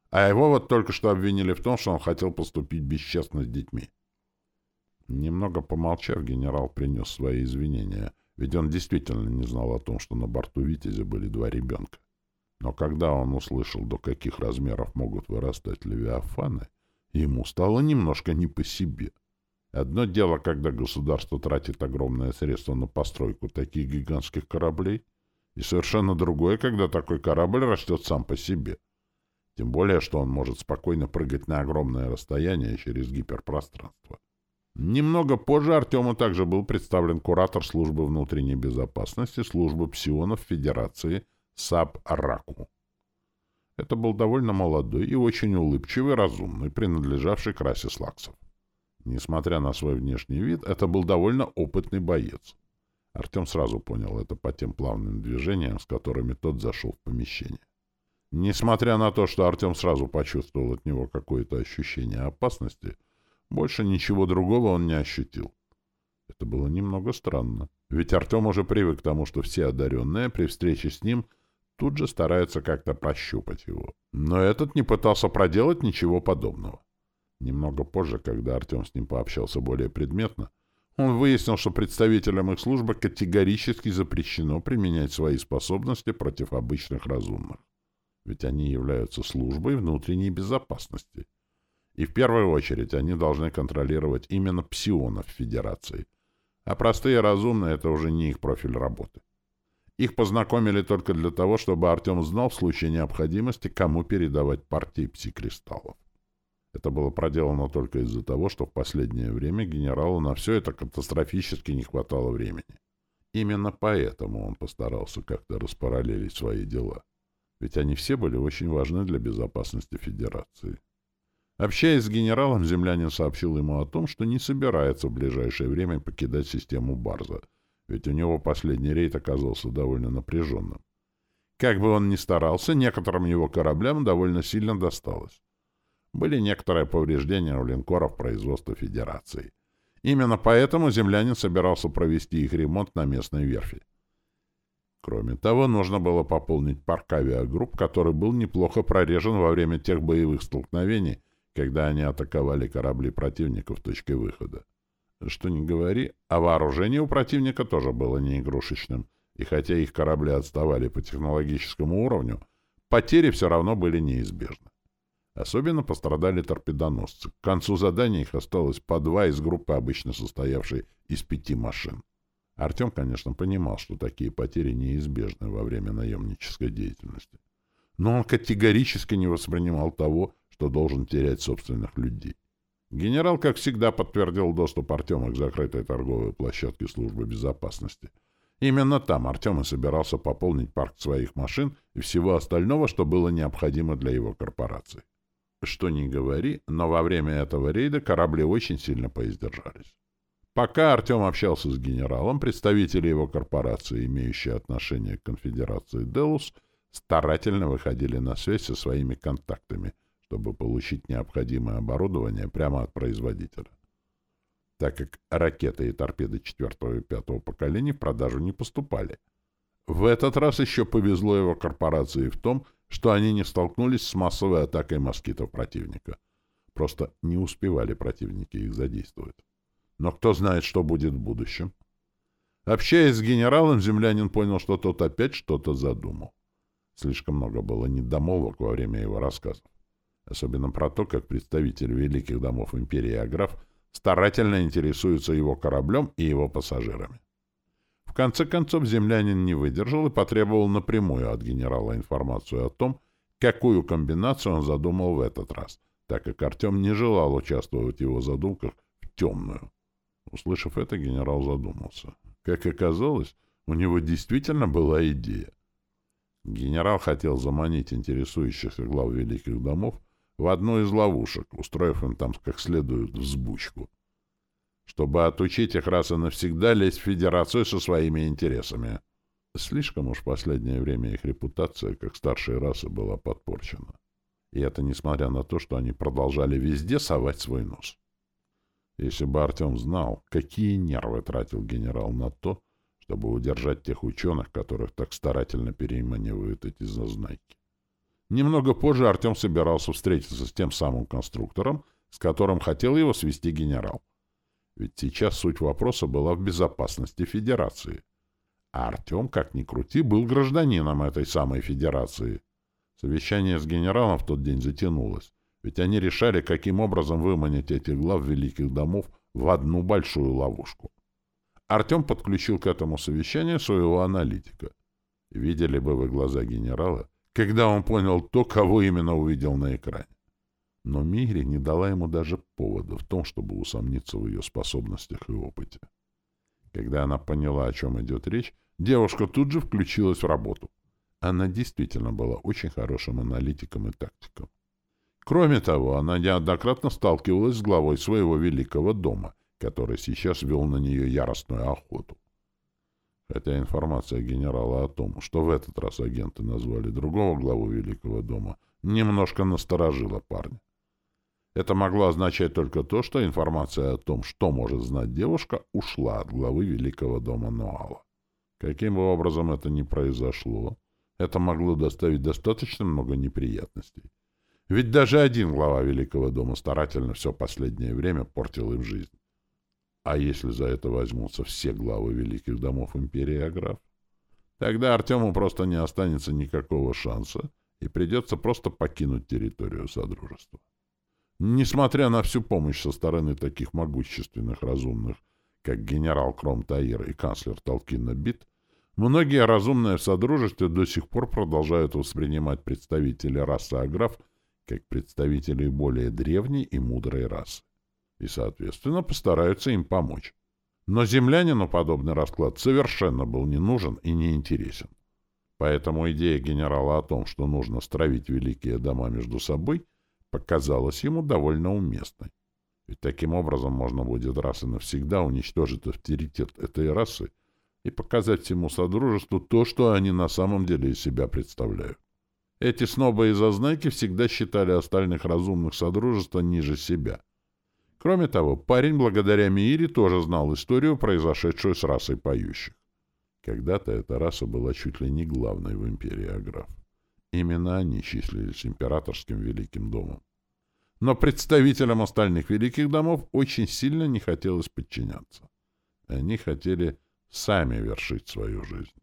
А его вот только что обвинили в том, что он хотел поступить бесчестно с детьми. Немного помолчав, генерал принес свои извинения, ведь он действительно не знал о том, что на борту «Витязя» были два ребенка. Но когда он услышал, до каких размеров могут вырастать левиафаны, ему стало немножко не по себе — Одно дело, когда государство тратит огромные средства на постройку таких гигантских кораблей, и совершенно другое, когда такой корабль растет сам по себе. Тем более, что он может спокойно прыгать на огромное расстояние через гиперпространство. Немного позже Артему также был представлен куратор службы внутренней безопасности службы псионов Федерации САП «Раку». Это был довольно молодой и очень улыбчивый, разумный, принадлежавший к расе слаксов. Несмотря на свой внешний вид, это был довольно опытный боец. Артем сразу понял это по тем плавным движениям, с которыми тот зашел в помещение. Несмотря на то, что Артем сразу почувствовал от него какое-то ощущение опасности, больше ничего другого он не ощутил. Это было немного странно, ведь Артем уже привык к тому, что все одаренные при встрече с ним тут же стараются как-то прощупать его. Но этот не пытался проделать ничего подобного. Немного позже, когда Артем с ним пообщался более предметно, он выяснил, что представителям их службы категорически запрещено применять свои способности против обычных разумных. Ведь они являются службой внутренней безопасности. И в первую очередь они должны контролировать именно псионов Федерации. А простые разумные — это уже не их профиль работы. Их познакомили только для того, чтобы Артем знал в случае необходимости, кому передавать партии пси-кристаллов. Это было проделано только из-за того, что в последнее время генералу на все это катастрофически не хватало времени. Именно поэтому он постарался как-то распараллелить свои дела. Ведь они все были очень важны для безопасности Федерации. Общаясь с генералом, землянин сообщил ему о том, что не собирается в ближайшее время покидать систему Барза, ведь у него последний рейд оказался довольно напряженным. Как бы он ни старался, некоторым его кораблям довольно сильно досталось были некоторые повреждения у линкоров производства Федерации. Именно поэтому землянин собирался провести их ремонт на местной верфи. Кроме того, нужно было пополнить парк авиагрупп, который был неплохо прорежен во время тех боевых столкновений, когда они атаковали корабли противника в точке выхода. Что ни говори, а вооружение у противника тоже было не игрушечным, и хотя их корабли отставали по технологическому уровню, потери все равно были неизбежны. Особенно пострадали торпедоносцы. К концу задания их осталось по два из группы, обычно состоявшей из пяти машин. Артем, конечно, понимал, что такие потери неизбежны во время наемнической деятельности. Но он категорически не воспринимал того, что должен терять собственных людей. Генерал, как всегда, подтвердил доступ Артема к закрытой торговой площадке службы безопасности. Именно там Артем и собирался пополнить парк своих машин и всего остального, что было необходимо для его корпорации. Что ни говори, но во время этого рейда корабли очень сильно поиздержались. Пока Артем общался с генералом, представители его корпорации, имеющие отношение к конфедерации Делус, старательно выходили на связь со своими контактами, чтобы получить необходимое оборудование прямо от производителя. Так как ракеты и торпеды четвертого и пятого поколений в продажу не поступали. В этот раз еще повезло его корпорации в том, что они не столкнулись с массовой атакой москитов противника. Просто не успевали противники их задействовать. Но кто знает, что будет в будущем. Общаясь с генералом, землянин понял, что тот опять что-то задумал. Слишком много было недомолвок во время его рассказов. Особенно про то, как представитель великих домов империи Аграф старательно интересуется его кораблем и его пассажирами. В конце концов, землянин не выдержал и потребовал напрямую от генерала информацию о том, какую комбинацию он задумал в этот раз, так как Артем не желал участвовать в его задумках в темную. Услышав это, генерал задумался. Как оказалось, у него действительно была идея. Генерал хотел заманить интересующихся глав великих домов в одну из ловушек, устроив им там как следует взбучку чтобы отучить их раз и навсегда лезть в Федерацию со своими интересами. Слишком уж в последнее время их репутация как старшей расы была подпорчена. И это несмотря на то, что они продолжали везде совать свой нос. Если бы Артем знал, какие нервы тратил генерал на то, чтобы удержать тех ученых, которых так старательно переманивают эти зазнайки. Немного позже Артем собирался встретиться с тем самым конструктором, с которым хотел его свести генерал. Ведь сейчас суть вопроса была в безопасности Федерации. А Артем, как ни крути, был гражданином этой самой Федерации. Совещание с генералом в тот день затянулось, ведь они решали, каким образом выманить этих глав великих домов в одну большую ловушку. Артем подключил к этому совещанию своего аналитика. Видели бы вы глаза генерала, когда он понял то, кого именно увидел на экране. Но Мири не дала ему даже повода в том, чтобы усомниться в ее способностях и опыте. Когда она поняла, о чем идет речь, девушка тут же включилась в работу. Она действительно была очень хорошим аналитиком и тактиком. Кроме того, она неоднократно сталкивалась с главой своего великого дома, который сейчас вел на нее яростную охоту. Хотя информация генерала о том, что в этот раз агенты назвали другого главу Великого дома, немножко насторожила парня. Это могло означать только то, что информация о том, что может знать девушка, ушла от главы Великого дома Ноала. Каким бы образом это ни произошло, это могло доставить достаточно много неприятностей. Ведь даже один глава Великого дома старательно все последнее время портил им жизнь. А если за это возьмутся все главы великих домов империи Аграф? Тогда Артему просто не останется никакого шанса, и придется просто покинуть территорию Содружества. Несмотря на всю помощь со стороны таких могущественных разумных, как генерал Кром Таир и канцлер Толкина Бит, многие разумные в Содружестве до сих пор продолжают воспринимать представителей расы Аграф как представителей более древней и мудрой расы и, соответственно, постараются им помочь. Но землянину подобный расклад совершенно был не нужен и не интересен. Поэтому идея генерала о том, что нужно стравить великие дома между собой, показалась ему довольно уместной. Ведь таким образом можно будет раз и навсегда уничтожить авторитет этой расы и показать всему Содружеству то, что они на самом деле из себя представляют. Эти снобы и зазнайки всегда считали остальных разумных Содружества ниже себя — Кроме того, парень, благодаря Миире, тоже знал историю, произошедшую с расой поющих. Когда-то эта раса была чуть ли не главной в империи Аграф. Именно они числились императорским великим домом. Но представителям остальных великих домов очень сильно не хотелось подчиняться. Они хотели сами вершить свою жизнь.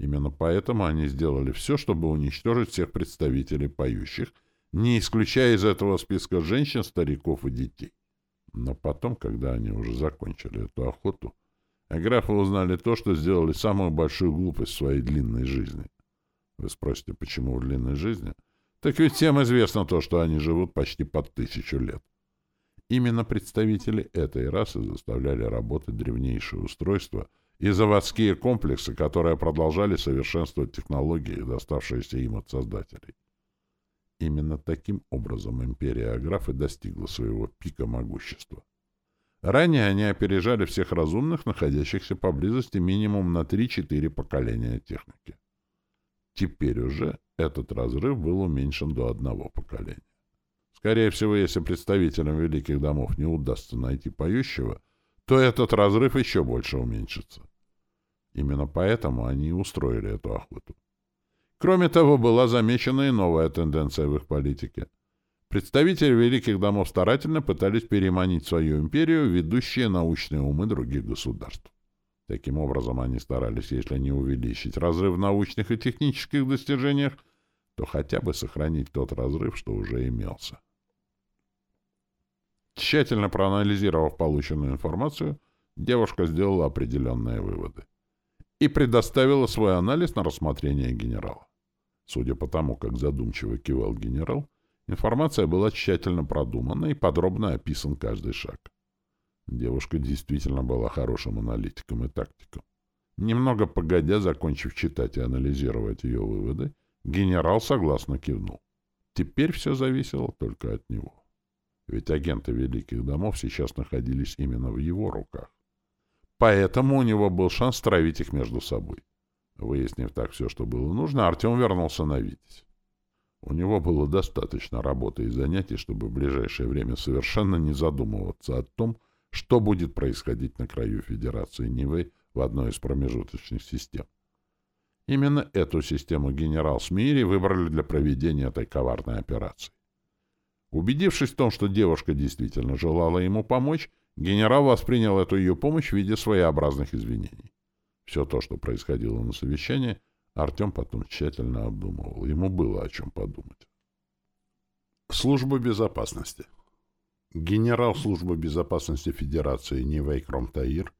Именно поэтому они сделали все, чтобы уничтожить всех представителей поющих, не исключая из этого списка женщин, стариков и детей. Но потом, когда они уже закончили эту охоту, графы узнали то, что сделали самую большую глупость в своей длинной жизни. Вы спросите, почему в длинной жизни? Так ведь всем известно то, что они живут почти под тысячу лет. Именно представители этой расы заставляли работать древнейшие устройства и заводские комплексы, которые продолжали совершенствовать технологии, доставшиеся им от создателей. Именно таким образом империя Аграфы достигла своего пика могущества. Ранее они опережали всех разумных, находящихся поблизости минимум на 3-4 поколения техники. Теперь уже этот разрыв был уменьшен до одного поколения. Скорее всего, если представителям великих домов не удастся найти поющего, то этот разрыв еще больше уменьшится. Именно поэтому они и устроили эту охоту. Кроме того, была замечена и новая тенденция в их политике. Представители великих домов старательно пытались переманить свою империю ведущие научные умы других государств. Таким образом, они старались, если не увеличить разрыв в научных и технических достижениях, то хотя бы сохранить тот разрыв, что уже имелся. Тщательно проанализировав полученную информацию, девушка сделала определенные выводы и предоставила свой анализ на рассмотрение генерала. Судя по тому, как задумчиво кивал генерал, информация была тщательно продумана и подробно описан каждый шаг. Девушка действительно была хорошим аналитиком и тактиком. Немного погодя, закончив читать и анализировать ее выводы, генерал согласно кивнул. Теперь все зависело только от него. Ведь агенты Великих Домов сейчас находились именно в его руках. Поэтому у него был шанс травить их между собой. Выяснив так все, что было нужно, Артем вернулся на Витязь. У него было достаточно работы и занятий, чтобы в ближайшее время совершенно не задумываться о том, что будет происходить на краю Федерации Нивы в одной из промежуточных систем. Именно эту систему генерал Смири выбрали для проведения этой коварной операции. Убедившись в том, что девушка действительно желала ему помочь, генерал воспринял эту ее помощь в виде своеобразных извинений. Все то, что происходило на совещании, Артем потом тщательно обдумывал. Ему было о чем подумать. Служба безопасности. Генерал службы безопасности Федерации Нивей Кромтаир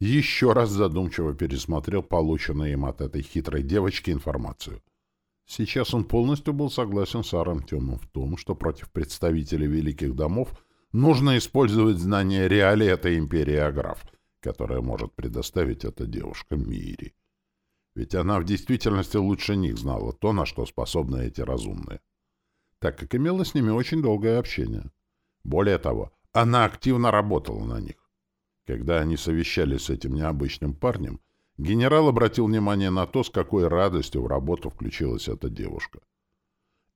еще раз задумчиво пересмотрел полученную им от этой хитрой девочки информацию. Сейчас он полностью был согласен с Арантемом в том, что против представителей великих домов нужно использовать знания реалий этой империи Аграф, которая может предоставить эта девушка Мири. Ведь она в действительности лучше них знала то, на что способны эти разумные, так как имела с ними очень долгое общение. Более того, она активно работала на них. Когда они совещались с этим необычным парнем, генерал обратил внимание на то, с какой радостью в работу включилась эта девушка.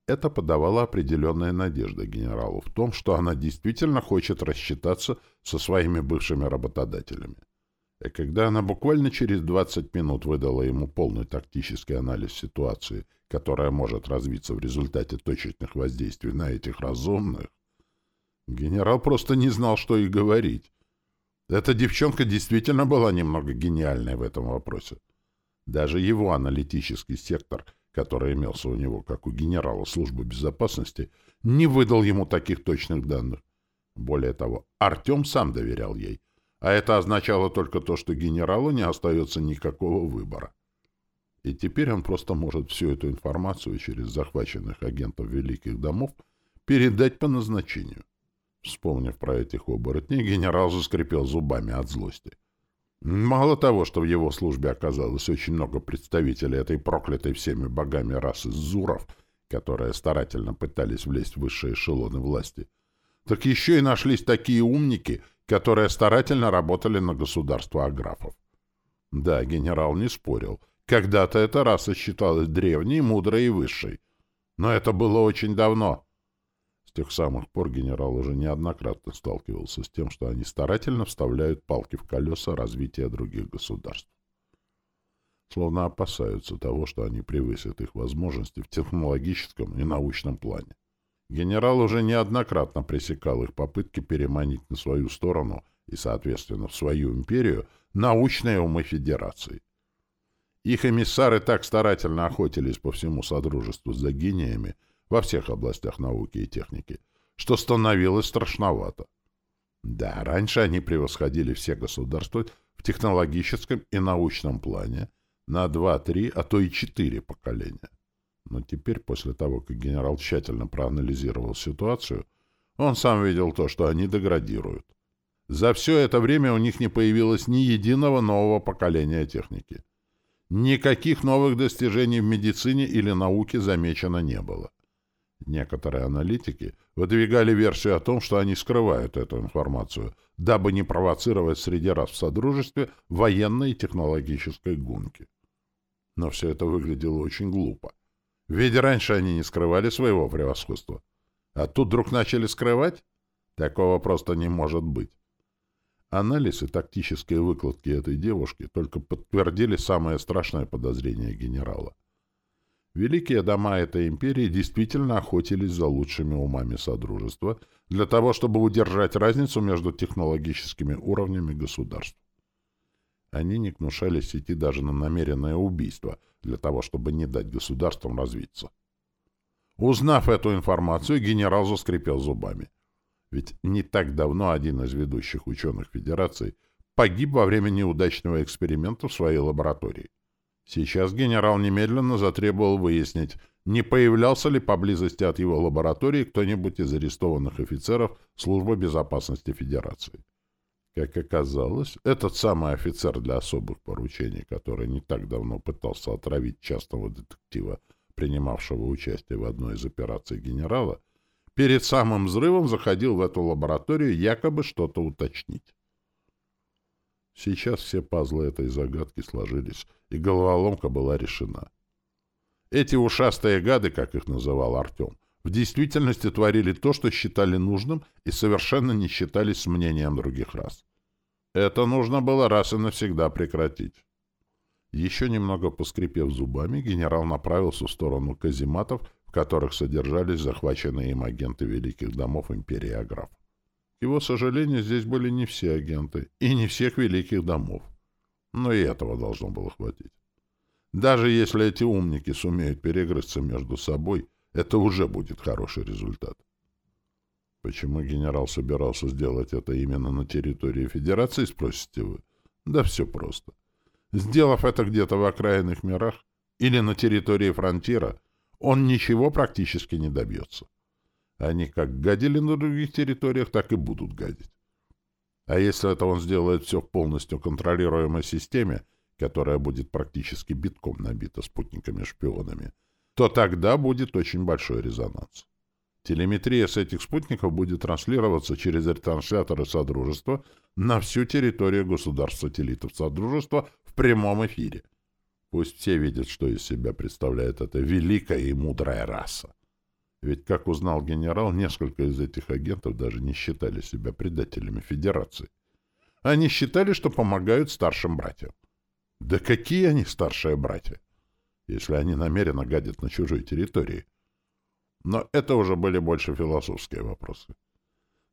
Это подавало определенные надежды генералу в том, что она действительно хочет рассчитаться со своими бывшими работодателями. И когда она буквально через 20 минут выдала ему полный тактический анализ ситуации, которая может развиться в результате точечных воздействий на этих разумных, генерал просто не знал, что и говорить. Эта девчонка действительно была немного гениальной в этом вопросе. Даже его аналитический сектор, который имелся у него, как у генерала службы безопасности, не выдал ему таких точных данных. Более того, Артем сам доверял ей — а это означало только то, что генералу не остается никакого выбора. И теперь он просто может всю эту информацию через захваченных агентов Великих Домов передать по назначению. Вспомнив про этих оборотней, генерал заскрипел зубами от злости. Мало того, что в его службе оказалось очень много представителей этой проклятой всеми богами расы Зуров, которые старательно пытались влезть в высшие эшелоны власти, так еще и нашлись такие умники — которые старательно работали на государство аграфов. Да, генерал не спорил. Когда-то эта раса считалась древней, мудрой и высшей. Но это было очень давно. Тех самых пор генерал уже неоднократно сталкивался с тем, что они старательно вставляют палки в колеса развития других государств. Словно опасаются того, что они превысят их возможности в технологическом и научном плане. Генерал уже неоднократно пресекал их попытки переманить на свою сторону и, соответственно, в свою империю научные умы Федерации. Их эмиссары так старательно охотились по всему Содружеству за гениями во всех областях науки и техники, что становилось страшновато. Да, раньше они превосходили все государства в технологическом и научном плане на два, три, а то и четыре поколения. Но теперь, после того, как генерал тщательно проанализировал ситуацию, он сам видел то, что они деградируют. За все это время у них не появилось ни единого нового поколения техники. Никаких новых достижений в медицине или науке замечено не было. Некоторые аналитики выдвигали версию о том, что они скрывают эту информацию, дабы не провоцировать среди раз в Содружестве военной и технологической гонки. Но все это выглядело очень глупо. Ведь раньше они не скрывали своего превосходства. А тут вдруг начали скрывать? Такого просто не может быть. Анализ и тактические выкладки этой девушки только подтвердили самое страшное подозрение генерала. Великие дома этой империи действительно охотились за лучшими умами Содружества для того, чтобы удержать разницу между технологическими уровнями государств. Они не гнушались идти даже на намеренное убийство — для того, чтобы не дать государствам развиться. Узнав эту информацию, генерал заскрипел зубами. Ведь не так давно один из ведущих ученых Федерации погиб во время неудачного эксперимента в своей лаборатории. Сейчас генерал немедленно затребовал выяснить, не появлялся ли поблизости от его лаборатории кто-нибудь из арестованных офицеров Службы безопасности Федерации. Как оказалось, этот самый офицер для особых поручений, который не так давно пытался отравить частного детектива, принимавшего участие в одной из операций генерала, перед самым взрывом заходил в эту лабораторию якобы что-то уточнить. Сейчас все пазлы этой загадки сложились, и головоломка была решена. Эти ушастые гады, как их называл Артем, в действительности творили то, что считали нужным и совершенно не считались с мнением других рас. Это нужно было раз и навсегда прекратить. Еще немного поскрипев зубами, генерал направился в сторону казематов, в которых содержались захваченные им агенты великих домов империи Аграф. Его сожалению, здесь были не все агенты и не всех великих домов. Но и этого должно было хватить. Даже если эти умники сумеют перегрызться между собой, это уже будет хороший результат. Почему генерал собирался сделать это именно на территории Федерации, спросите вы? Да все просто. Сделав это где-то в окраинных мирах или на территории фронтира, он ничего практически не добьется. Они как гадили на других территориях, так и будут гадить. А если это он сделает все в полностью контролируемой системе, которая будет практически битком набита спутниками-шпионами, то тогда будет очень большой резонанс. Телеметрия с этих спутников будет транслироваться через ретрансляторы Содружества на всю территорию государств-сателлитов Содружества в прямом эфире. Пусть все видят, что из себя представляет эта великая и мудрая раса. Ведь, как узнал генерал, несколько из этих агентов даже не считали себя предателями Федерации. Они считали, что помогают старшим братьям. Да какие они старшие братья, если они намеренно гадят на чужой территории? Но это уже были больше философские вопросы.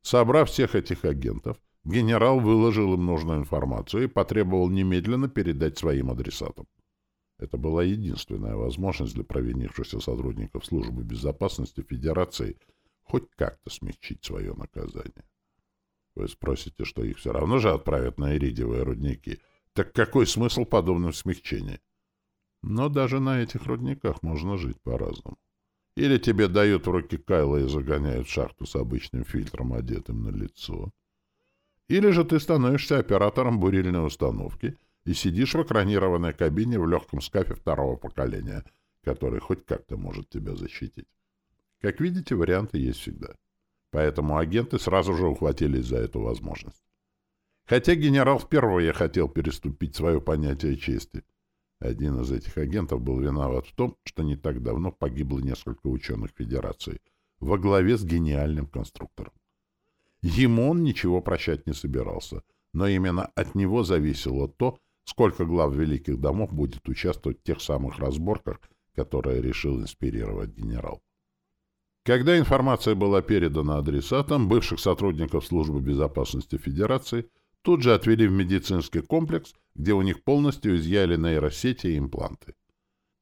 Собрав всех этих агентов, генерал выложил им нужную информацию и потребовал немедленно передать своим адресатам. Это была единственная возможность для провинившихся сотрудников Службы безопасности Федерации хоть как-то смягчить свое наказание. Вы спросите, что их все равно же отправят на иридиевые рудники. Так какой смысл подобного смягчения? Но даже на этих рудниках можно жить по-разному. Или тебе дают в руки Кайла и загоняют в шахту с обычным фильтром, одетым на лицо. Или же ты становишься оператором бурильной установки и сидишь в экранированной кабине в легком скафе второго поколения, который хоть как-то может тебя защитить. Как видите, варианты есть всегда. Поэтому агенты сразу же ухватились за эту возможность. Хотя генерал впервые хотел переступить свое понятие чести, один из этих агентов был виноват в том, что не так давно погибло несколько ученых Федерации во главе с гениальным конструктором. Ему он ничего прощать не собирался, но именно от него зависело то, сколько глав великих домов будет участвовать в тех самых разборках, которые решил инспирировать генерал. Когда информация была передана адресатам бывших сотрудников Службы безопасности Федерации, тут же отвели в медицинский комплекс где у них полностью изъяли нейросети и импланты.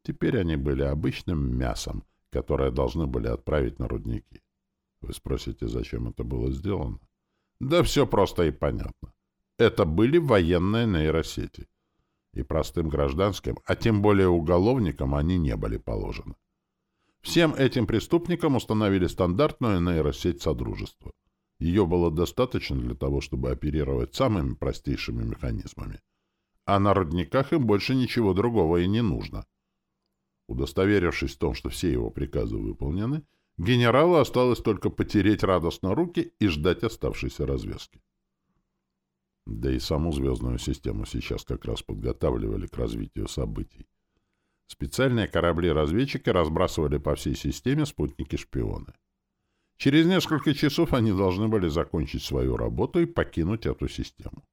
Теперь они были обычным мясом, которое должны были отправить на рудники. Вы спросите, зачем это было сделано? Да все просто и понятно. Это были военные нейросети. И простым гражданским, а тем более уголовникам, они не были положены. Всем этим преступникам установили стандартную нейросеть Содружества. Ее было достаточно для того, чтобы оперировать самыми простейшими механизмами а на родниках им больше ничего другого и не нужно. Удостоверившись в том, что все его приказы выполнены, генералу осталось только потереть радостно руки и ждать оставшейся развязки. Да и саму звездную систему сейчас как раз подготавливали к развитию событий. Специальные корабли-разведчики разбрасывали по всей системе спутники-шпионы. Через несколько часов они должны были закончить свою работу и покинуть эту систему.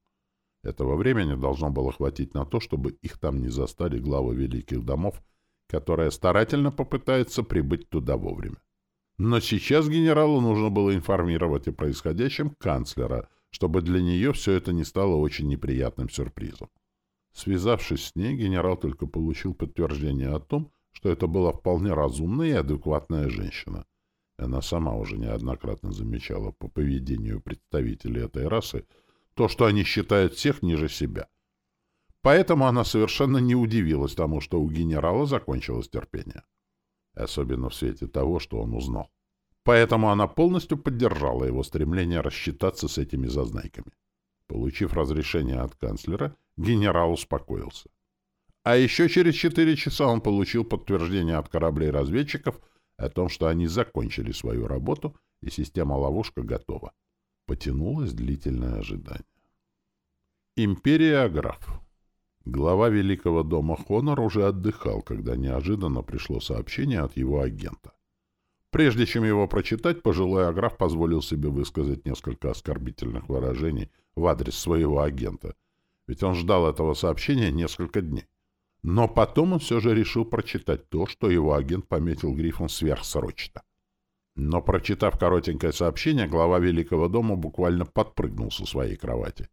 Этого времени должно было хватить на то, чтобы их там не застали главы великих домов, которая старательно попытается прибыть туда вовремя. Но сейчас генералу нужно было информировать о происходящем канцлера, чтобы для нее все это не стало очень неприятным сюрпризом. Связавшись с ней, генерал только получил подтверждение о том, что это была вполне разумная и адекватная женщина. Она сама уже неоднократно замечала по поведению представителей этой расы, то, что они считают всех ниже себя. Поэтому она совершенно не удивилась тому, что у генерала закончилось терпение. Особенно в свете того, что он узнал. Поэтому она полностью поддержала его стремление рассчитаться с этими зазнайками. Получив разрешение от канцлера, генерал успокоился. А еще через четыре часа он получил подтверждение от кораблей-разведчиков о том, что они закончили свою работу и система ловушка готова. Потянулось длительное ожидание. Империя Аграф. Глава Великого дома Хонор уже отдыхал, когда неожиданно пришло сообщение от его агента. Прежде чем его прочитать, пожилой Аграф позволил себе высказать несколько оскорбительных выражений в адрес своего агента, ведь он ждал этого сообщения несколько дней. Но потом он все же решил прочитать то, что его агент пометил грифом «сверхсрочно». Но, прочитав коротенькое сообщение, глава Великого дома буквально подпрыгнул со своей кровати.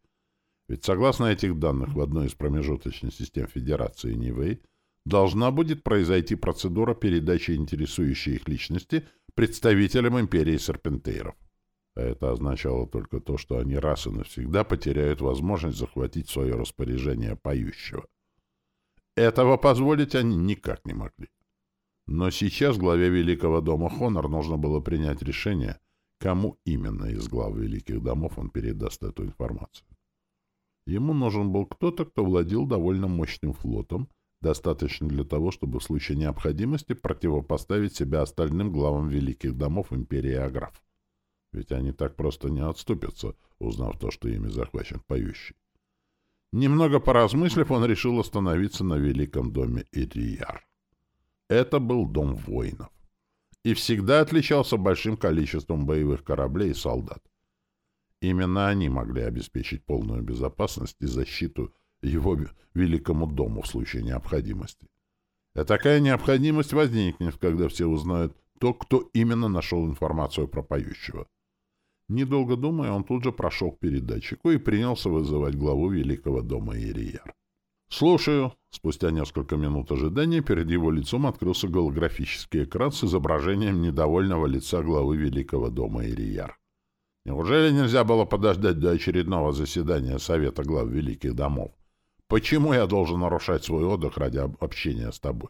Ведь согласно этих данных в одной из промежуточных систем Федерации Нивэй должна будет произойти процедура передачи интересующей их личности представителям империи серпентейров. А это означало только то, что они раз и навсегда потеряют возможность захватить свое распоряжение поющего. Этого позволить они никак не могли. Но сейчас главе Великого дома Хонор нужно было принять решение, кому именно из глав Великих домов он передаст эту информацию. Ему нужен был кто-то, кто владел довольно мощным флотом, достаточно для того, чтобы в случае необходимости противопоставить себя остальным главам великих домов империи Аграф. Ведь они так просто не отступятся, узнав то, что ими захвачен поющий. Немного поразмыслив, он решил остановиться на великом доме Ирияр. Это был дом воинов. И всегда отличался большим количеством боевых кораблей и солдат. Именно они могли обеспечить полную безопасность и защиту его великому дому в случае необходимости. А такая необходимость возникнет, когда все узнают то, кто именно нашел информацию про поющего. Недолго думая, он тут же прошел к передатчику и принялся вызывать главу великого дома Ирияр. «Слушаю». Спустя несколько минут ожидания перед его лицом открылся голографический экран с изображением недовольного лица главы великого дома Ирияр. «Неужели нельзя было подождать до очередного заседания Совета глав великих домов? Почему я должен нарушать свой отдых ради общения с тобой?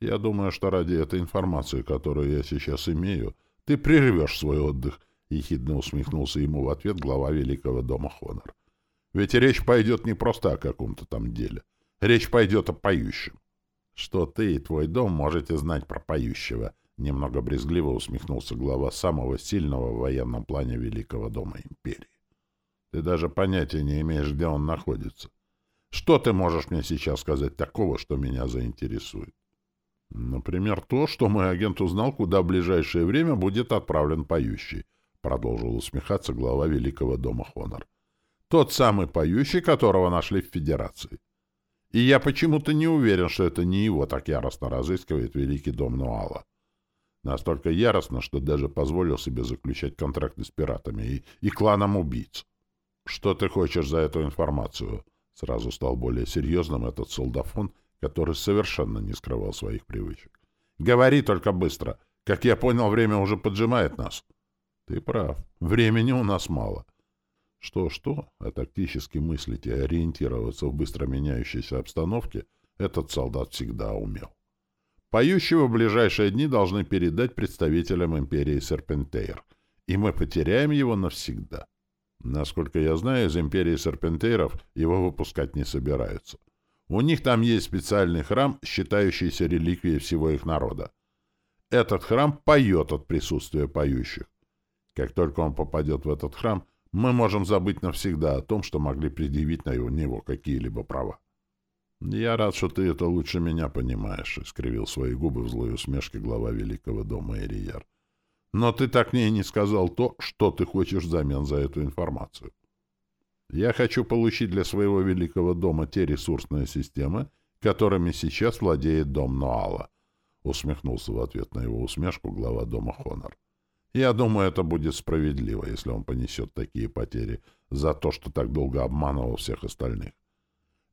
Я думаю, что ради этой информации, которую я сейчас имею, ты прервешь свой отдых, — ехидно усмехнулся ему в ответ глава Великого дома Хонор. Ведь речь пойдет не просто о каком-то там деле. Речь пойдет о поющем. Что ты и твой дом можете знать про поющего? Немного брезгливо усмехнулся глава самого сильного в военном плане Великого дома империи. Ты даже понятия не имеешь, где он находится. Что ты можешь мне сейчас сказать такого, что меня заинтересует? Например, то, что мой агент узнал, куда в ближайшее время будет отправлен поющий, продолжил усмехаться глава Великого дома Хонор. Тот самый поющий, которого нашли в Федерации. И я почему-то не уверен, что это не его так яростно разыскивает Великий дом Нуала. Настолько яростно, что даже позволил себе заключать контракты с пиратами и, и кланом убийц. Что ты хочешь за эту информацию? Сразу стал более серьезным этот солдафон, который совершенно не скрывал своих привычек. Говори только быстро. Как я понял, время уже поджимает нас. Ты прав. Времени у нас мало. Что-что, а тактически мыслить и ориентироваться в быстро меняющейся обстановке этот солдат всегда умел. Поющего в ближайшие дни должны передать представителям империи Серпентейр, и мы потеряем его навсегда. Насколько я знаю, из империи Серпентейров его выпускать не собираются. У них там есть специальный храм, считающийся реликвией всего их народа. Этот храм поет от присутствия поющих. Как только он попадет в этот храм, мы можем забыть навсегда о том, что могли предъявить на него какие-либо права. «Я рад, что ты это лучше меня понимаешь», — скривил свои губы в злой усмешке глава Великого дома Эрияр. «Но ты так мне и не сказал то, что ты хочешь взамен за эту информацию. Я хочу получить для своего Великого дома те ресурсные системы, которыми сейчас владеет дом Ноала», — усмехнулся в ответ на его усмешку глава дома Хонор. Я думаю, это будет справедливо, если он понесет такие потери за то, что так долго обманывал всех остальных.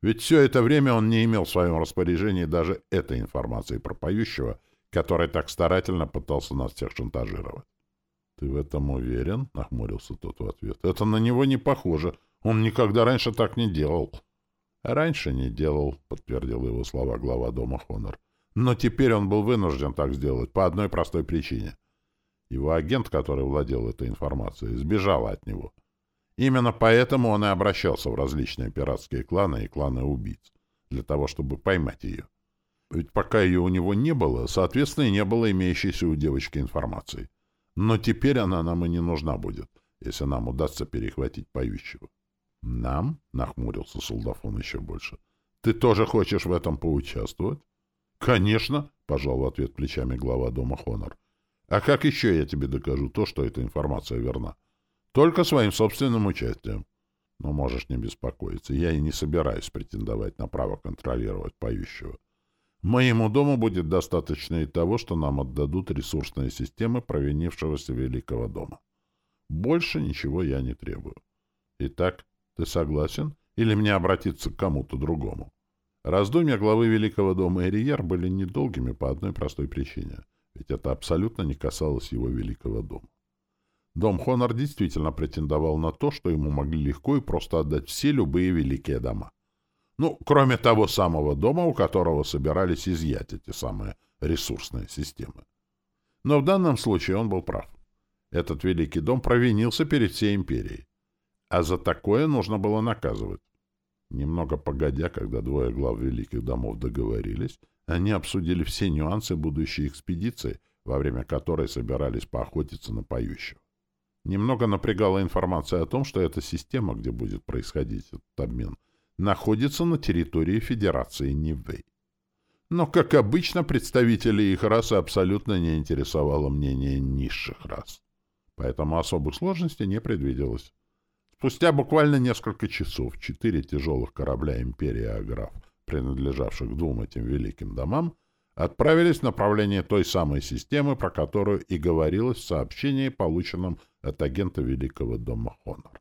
Ведь все это время он не имел в своем распоряжении даже этой информации про поющего, который так старательно пытался нас всех шантажировать. — Ты в этом уверен? — нахмурился тот в ответ. — Это на него не похоже. Он никогда раньше так не делал. — Раньше не делал, — подтвердил его слова глава дома Хонор. Но теперь он был вынужден так сделать по одной простой причине. Его агент, который владел этой информацией, сбежал от него. Именно поэтому он и обращался в различные пиратские кланы и кланы убийц, для того, чтобы поймать ее. Ведь пока ее у него не было, соответственно, и не было имеющейся у девочки информации. Но теперь она нам и не нужна будет, если нам удастся перехватить поющего. «Нам?» — нахмурился солдафон еще больше. «Ты тоже хочешь в этом поучаствовать?» «Конечно!» — пожал в ответ плечами глава дома Хонор. А как еще я тебе докажу то, что эта информация верна? Только своим собственным участием. Но можешь не беспокоиться, я и не собираюсь претендовать на право контролировать поющего. Моему дому будет достаточно и того, что нам отдадут ресурсные системы провинившегося Великого дома. Больше ничего я не требую. Итак, ты согласен? Или мне обратиться к кому-то другому? Раздумья главы Великого дома Эрияр были недолгими по одной простой причине — ведь это абсолютно не касалось его великого дома. Дом Хонор действительно претендовал на то, что ему могли легко и просто отдать все любые великие дома. Ну, кроме того самого дома, у которого собирались изъять эти самые ресурсная система. Но в данном случае он был прав. Этот великий дом провинился перед всей империей. А за такое нужно было наказывать. Немного погодя, когда двое глав великих домов договорились, они обсудили все нюансы будущей экспедиции, во время которой собирались поохотиться на поющего. Немного напрягала информация о том, что эта система, где будет происходить этот обмен, находится на территории Федерации Нивэй. Но, как обычно, представители их расы абсолютно не интересовало мнение низших рас. Поэтому особых сложностей не предвиделось. Спустя буквально несколько часов четыре тяжелых корабля империи Аграф, принадлежавших двум этим великим домам, отправились в направлении той самой системы, про которую и говорилось в сообщении, полученном от агента Великого дома Хонор.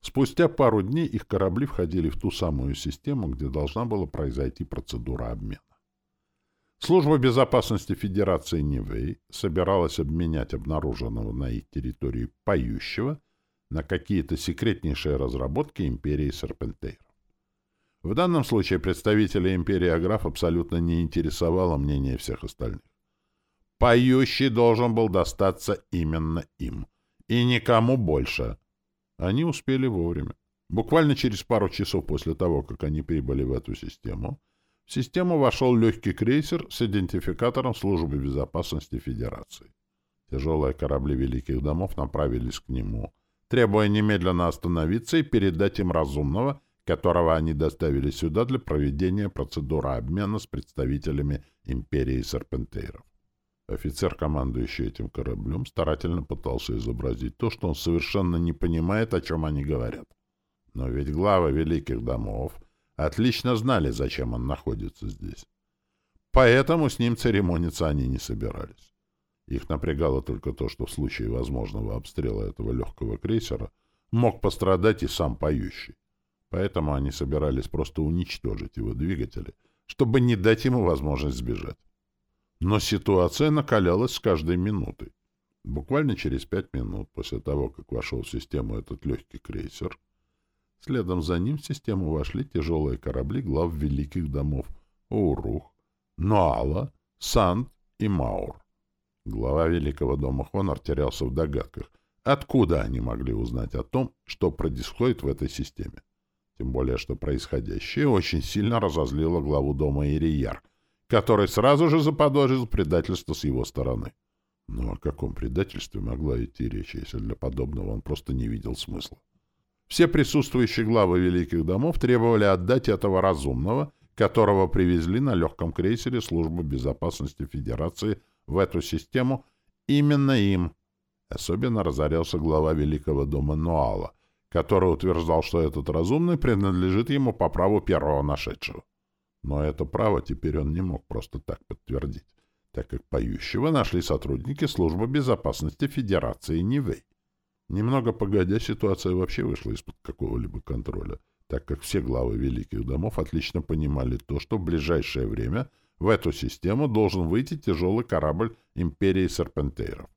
Спустя пару дней их корабли входили в ту самую систему, где должна была произойти процедура обмена. Служба безопасности Федерации Нивэй собиралась обменять обнаруженного на их территории поющего на какие-то секретнейшие разработки империи Серпентейров. В данном случае представителей империи Аграф абсолютно не интересовало мнение всех остальных. Поющий должен был достаться именно им. И никому больше. Они успели вовремя. Буквально через пару часов после того, как они прибыли в эту систему, в систему вошел легкий крейсер с идентификатором Службы безопасности Федерации. Тяжелые корабли Великих домов направились к нему, требуя немедленно остановиться и передать им разумного, которого они доставили сюда для проведения процедуры обмена с представителями империи Серпентейров. Офицер, командующий этим кораблем, старательно пытался изобразить то, что он совершенно не понимает, о чем они говорят. Но ведь главы великих домов отлично знали, зачем он находится здесь. Поэтому с ним церемониться они не собирались. Их напрягало только то, что в случае возможного обстрела этого легкого крейсера мог пострадать и сам поющий. Поэтому они собирались просто уничтожить его двигатели, чтобы не дать ему возможность сбежать. Но ситуация накалялась с каждой минутой. Буквально через пять минут после того, как вошел в систему этот легкий крейсер, следом за ним в систему вошли тяжелые корабли глав великих домов Урух, Ноала, Санд и Маур. Глава великого дома Хонор терялся в догадках, откуда они могли узнать о том, что происходит в этой системе. Тем более, что происходящее очень сильно разозлило главу дома Ирияр, который сразу же заподозрил предательство с его стороны. Но о каком предательстве могла идти речь, если для подобного он просто не видел смысла? Все присутствующие главы великих домов требовали отдать этого разумного, которого привезли на легком крейсере Службы безопасности Федерации в эту систему именно им. Особенно разорялся глава великого дома Нуала, который утверждал, что этот разумный принадлежит ему по праву первого нашедшего. Но это право теперь он не мог просто так подтвердить, так как поющего нашли сотрудники Службы безопасности Федерации Нивэй. Немного погодя, ситуация вообще вышла из-под какого-либо контроля, так как все главы великих домов отлично понимали то, что в ближайшее время в эту систему должен выйти тяжелый корабль империи Серпентейров.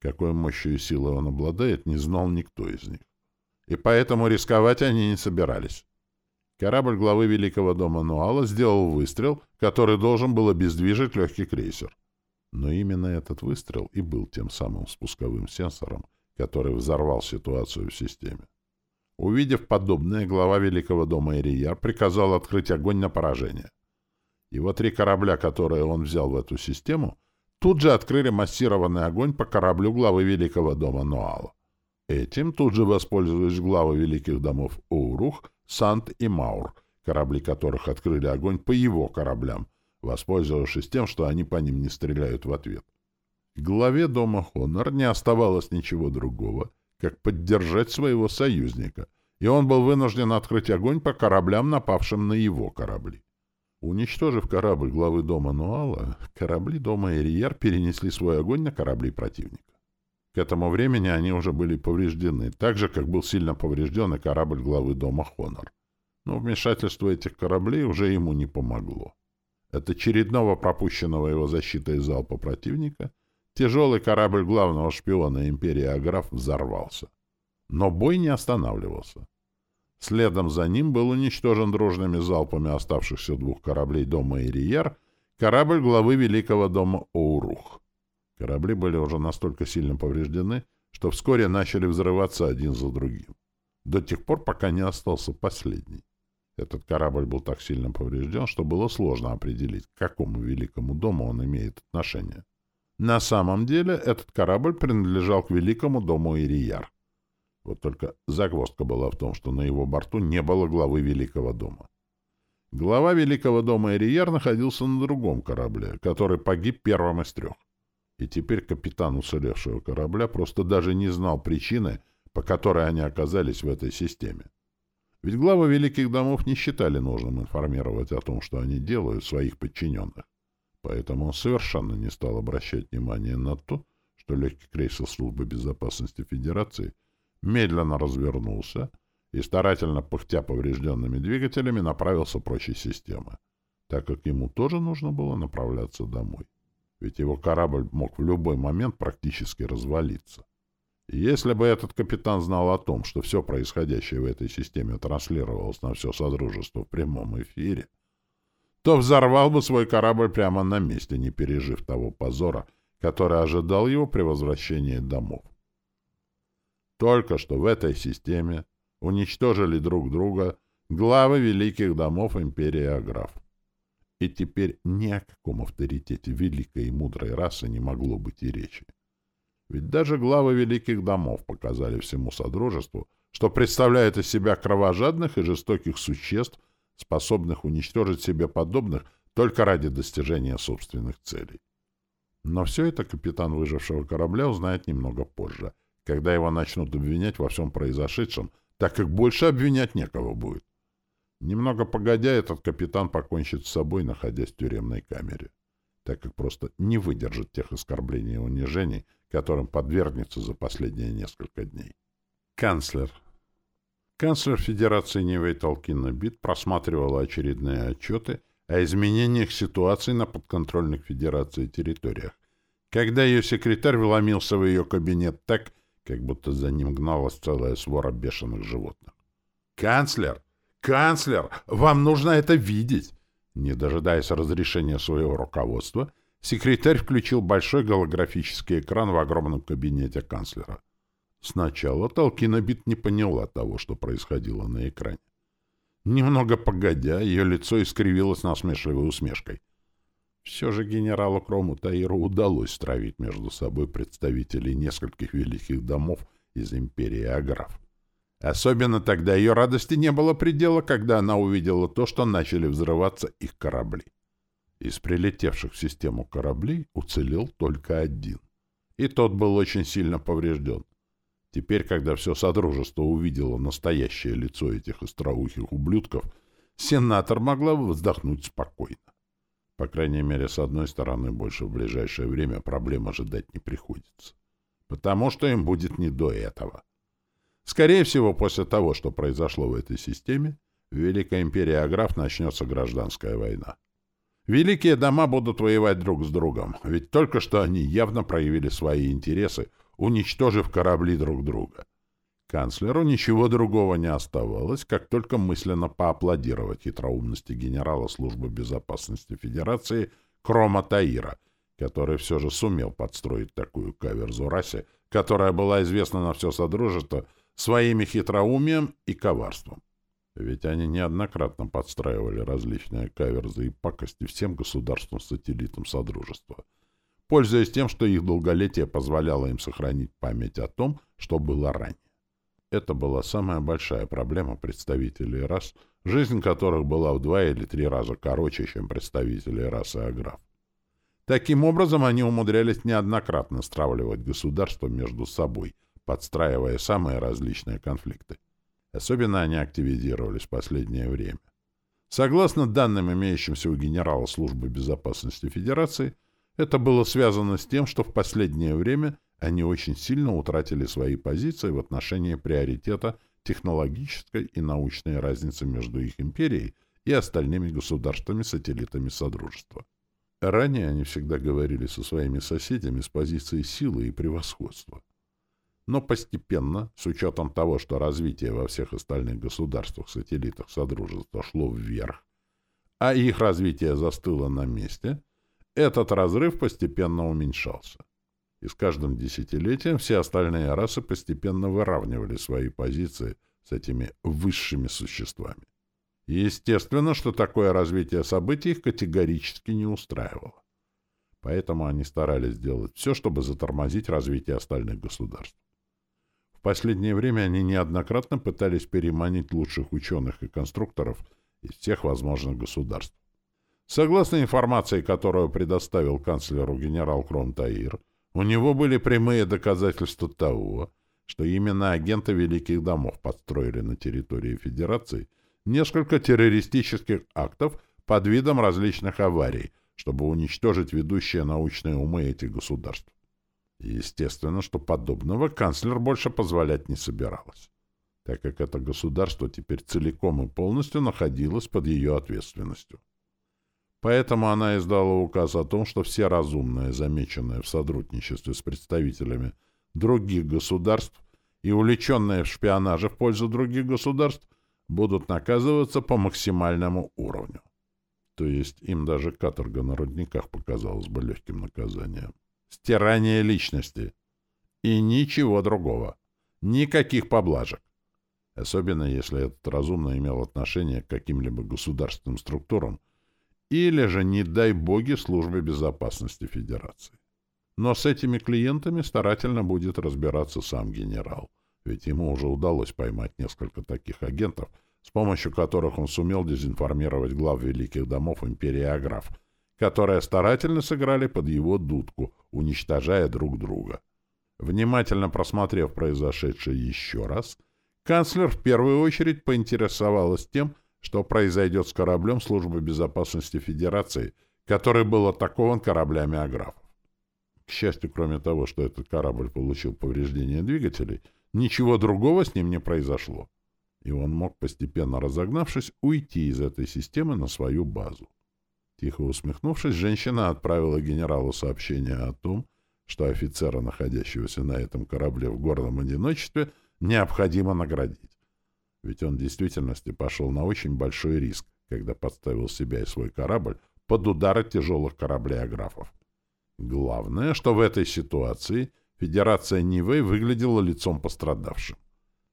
Какой мощью и силой он обладает, не знал никто из них. И поэтому рисковать они не собирались. Корабль главы Великого дома Нуала сделал выстрел, который должен был обездвижить легкий крейсер. Но именно этот выстрел и был тем самым спусковым сенсором, который взорвал ситуацию в системе. Увидев подобное, глава Великого дома Ирияр приказал открыть огонь на поражение. Его три корабля, которые он взял в эту систему, тут же открыли массированный огонь по кораблю главы Великого дома Нуала. Этим тут же воспользовались главы Великих домов Урух Сант и Маур, корабли которых открыли огонь по его кораблям, воспользовавшись тем, что они по ним не стреляют в ответ. Главе дома Хонор не оставалось ничего другого, как поддержать своего союзника, и он был вынужден открыть огонь по кораблям, напавшим на его корабли. Уничтожив корабль главы дома Нуала, корабли дома Эриер перенесли свой огонь на корабли противника. К этому времени они уже были повреждены, так же, как был сильно поврежден и корабль главы дома Хонор. Но вмешательство этих кораблей уже ему не помогло. От очередного пропущенного его защитой залпа противника тяжелый корабль главного шпиона империи Аграф взорвался. Но бой не останавливался. Следом за ним был уничтожен дружными залпами оставшихся двух кораблей дома Ириер корабль главы Великого дома Оурух. Корабли были уже настолько сильно повреждены, что вскоре начали взрываться один за другим. До тех пор, пока не остался последний. Этот корабль был так сильно поврежден, что было сложно определить, к какому великому дому он имеет отношение. На самом деле этот корабль принадлежал к великому дому Ирияр. Вот только загвоздка была в том, что на его борту не было главы великого дома. Глава великого дома Ирияр находился на другом корабле, который погиб первым из трех. И теперь капитан уцелевшего корабля просто даже не знал причины, по которой они оказались в этой системе. Ведь главы великих домов не считали нужным информировать о том, что они делают своих подчиненных. Поэтому он совершенно не стал обращать внимания на то, что легкий крейсер Службы безопасности Федерации медленно развернулся и, старательно пыхтя поврежденными двигателями, направился прочь из системы, так как ему тоже нужно было направляться домой. Ведь его корабль мог в любой момент практически развалиться. Если бы этот капитан знал о том, что все происходящее в этой системе транслировалось на все Содружество в прямом эфире, то взорвал бы свой корабль прямо на месте, не пережив того позора, который ожидал его при возвращении домов. Только что в этой системе уничтожили друг друга главы великих домов империи Аграф. И теперь ни о каком авторитете великой и мудрой расы не могло быть и речи. Ведь даже главы великих домов показали всему Содружеству, что представляет из себя кровожадных и жестоких существ, способных уничтожить себе подобных только ради достижения собственных целей. Но все это капитан выжившего корабля узнает немного позже, когда его начнут обвинять во всем произошедшем, так как больше обвинять некого будет. Немного погодя, этот капитан покончит с собой, находясь в тюремной камере так как просто не выдержит тех оскорблений и унижений, которым подвергнется за последние несколько дней. Канцлер. Канцлер Федерации Нивей Толкина Бит просматривал очередные отчеты о изменениях ситуации на подконтрольных Федерации территориях, когда ее секретарь вломился в ее кабинет так, как будто за ним гналась целая свора бешеных животных. «Канцлер! Канцлер! Вам нужно это видеть! Не дожидаясь разрешения своего руководства, секретарь включил большой голографический экран в огромном кабинете канцлера. Сначала Толкинобит не поняла того, что происходило на экране. Немного погодя, ее лицо искривилось насмешливой усмешкой. Все же генералу Крому Таиру удалось стравить между собой представителей нескольких великих домов из империи Аграф. Особенно тогда ее радости не было предела, когда она увидела то, что начали взрываться их корабли. Из прилетевших в систему кораблей уцелел только один. И тот был очень сильно поврежден. Теперь, когда все Содружество увидело настоящее лицо этих остроухих ублюдков, сенатор могла вздохнуть спокойно. По крайней мере, с одной стороны, больше в ближайшее время проблем ожидать не приходится. Потому что им будет не до этого. Скорее всего, после того, что произошло в этой системе, в Великой империи Аграф начнется гражданская война. Великие дома будут воевать друг с другом, ведь только что они явно проявили свои интересы, уничтожив корабли друг друга. Канцлеру ничего другого не оставалось, как только мысленно поаплодировать хитроумности генерала службы безопасности Федерации Крома Таира, который все же сумел подстроить такую каверзу расе, которая была известна на все Содружество — своими хитроумием и коварством. Ведь они неоднократно подстраивали различные каверзы и пакости всем государствам-сателлитам Содружества, пользуясь тем, что их долголетие позволяло им сохранить память о том, что было ранее. Это была самая большая проблема представителей рас, жизнь которых была в два или три раза короче, чем представителей расы Аграф. Таким образом, они умудрялись неоднократно стравливать государства между собой – подстраивая самые различные конфликты. Особенно они активизировались в последнее время. Согласно данным, имеющимся у генерала службы безопасности Федерации, это было связано с тем, что в последнее время они очень сильно утратили свои позиции в отношении приоритета технологической и научной разницы между их империей и остальными государствами-сателлитами Содружества. Ранее они всегда говорили со своими соседями с позиции силы и превосходства. Но постепенно, с учетом того, что развитие во всех остальных государствах-сателлитах Содружества шло вверх, а их развитие застыло на месте, этот разрыв постепенно уменьшался. И с каждым десятилетием все остальные расы постепенно выравнивали свои позиции с этими высшими существами. Естественно, что такое развитие событий их категорически не устраивало. Поэтому они старались сделать все, чтобы затормозить развитие остальных государств. Последнее время они неоднократно пытались переманить лучших ученых и конструкторов из всех возможных государств. Согласно информации, которую предоставил канцлеру генерал Кронтаир, у него были прямые доказательства того, что именно агенты Великих Домов подстроили на территории Федерации несколько террористических актов под видом различных аварий – чтобы уничтожить ведущие научные умы этих государств. Естественно, что подобного канцлер больше позволять не собиралась, так как это государство теперь целиком и полностью находилось под ее ответственностью. Поэтому она издала указ о том, что все разумные, замеченные в сотрудничестве с представителями других государств и увлеченные в шпионаже в пользу других государств, будут наказываться по максимальному уровню. То есть им даже каторга на рудниках показалась бы легким наказанием. Стирание личности. И ничего другого. Никаких поблажек. Особенно если этот разумно имел отношение к каким-либо государственным структурам или же, не дай боги, службе безопасности Федерации. Но с этими клиентами старательно будет разбираться сам генерал, ведь ему уже удалось поймать несколько таких агентов — с помощью которых он сумел дезинформировать глав великих домов империи Аграф, которые старательно сыграли под его дудку, уничтожая друг друга. Внимательно просмотрев произошедшее еще раз, канцлер в первую очередь поинтересовалась тем, что произойдет с кораблем Службы безопасности Федерации, который был атакован кораблями Аграфов. К счастью, кроме того, что этот корабль получил повреждения двигателей, ничего другого с ним не произошло и он мог, постепенно разогнавшись, уйти из этой системы на свою базу. Тихо усмехнувшись, женщина отправила генералу сообщение о том, что офицера, находящегося на этом корабле в горном одиночестве, необходимо наградить. Ведь он в действительности пошел на очень большой риск, когда подставил себя и свой корабль под удары тяжелых кораблей аграфов. Главное, что в этой ситуации Федерация Нивэй выглядела лицом пострадавшим.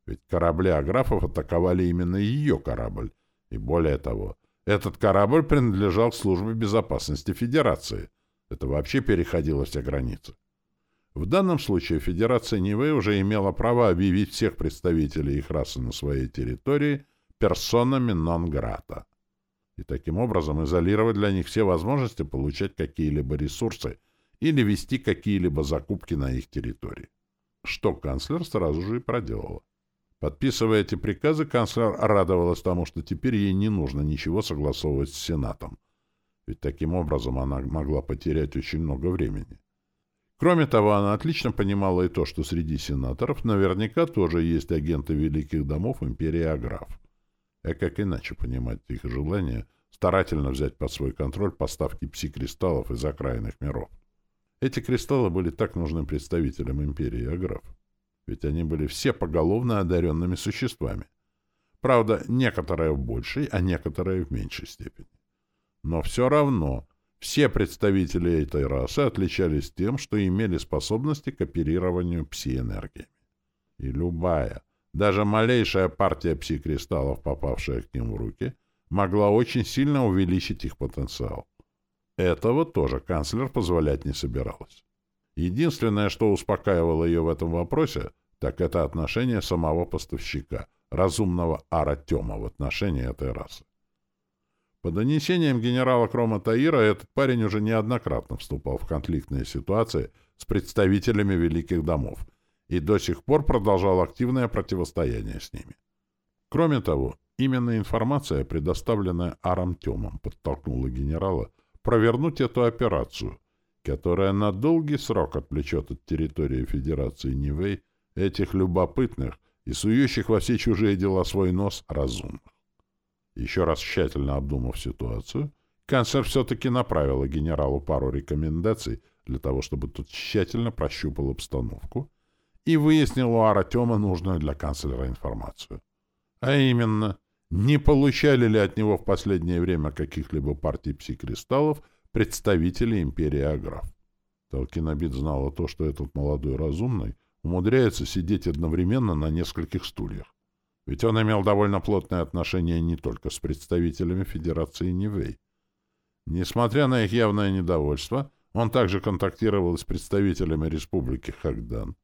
Ведь корабли аграфов атаковали именно ее корабль. И более того, этот корабль принадлежал службе безопасности Федерации. Это вообще переходило все границы. В данном случае Федерация Нивы уже имела право объявить всех представителей их расы на своей территории персонами нон-грата. И таким образом изолировать для них все возможности получать какие-либо ресурсы или вести какие-либо закупки на их территории. Что канцлер сразу же и проделала. Подписывая эти приказы, канцлер радовалась тому, что теперь ей не нужно ничего согласовывать с Сенатом. Ведь таким образом она могла потерять очень много времени. Кроме того, она отлично понимала и то, что среди сенаторов наверняка тоже есть агенты великих домов империи Аграф. А как иначе понимать их желание старательно взять под свой контроль поставки пси-кристаллов из окраинных миров? Эти кристаллы были так нужны представителям империи Аграф ведь они были все поголовно одаренными существами. Правда, некоторые в большей, а некоторые в меньшей степени. Но все равно все представители этой расы отличались тем, что имели способности к оперированию пси-энергиями. И любая, даже малейшая партия пси-кристаллов, попавшая к ним в руки, могла очень сильно увеличить их потенциал. Этого тоже канцлер позволять не собиралась. Единственное, что успокаивало ее в этом вопросе, так это отношение самого поставщика, разумного Аратема в отношении этой расы. По донесениям генерала Крома Таира, этот парень уже неоднократно вступал в конфликтные ситуации с представителями великих домов и до сих пор продолжал активное противостояние с ними. Кроме того, именно информация, предоставленная Арамтемом, подтолкнула генерала провернуть эту операцию, которая на долгий срок отвлечет от территории Федерации Нивэй этих любопытных и сующих во все чужие дела свой нос разумных. Еще раз тщательно обдумав ситуацию, канцлер все-таки направила генералу пару рекомендаций для того, чтобы тот тщательно прощупал обстановку и выяснил у Артема нужную для канцлера информацию. А именно, не получали ли от него в последнее время каких-либо партий пси-кристаллов представителей империи Аграф. Толкинобит знала то, что этот молодой разумный умудряется сидеть одновременно на нескольких стульях. Ведь он имел довольно плотное отношение не только с представителями Федерации Нивей. Несмотря на их явное недовольство, он также контактировал с представителями Республики Хагдан,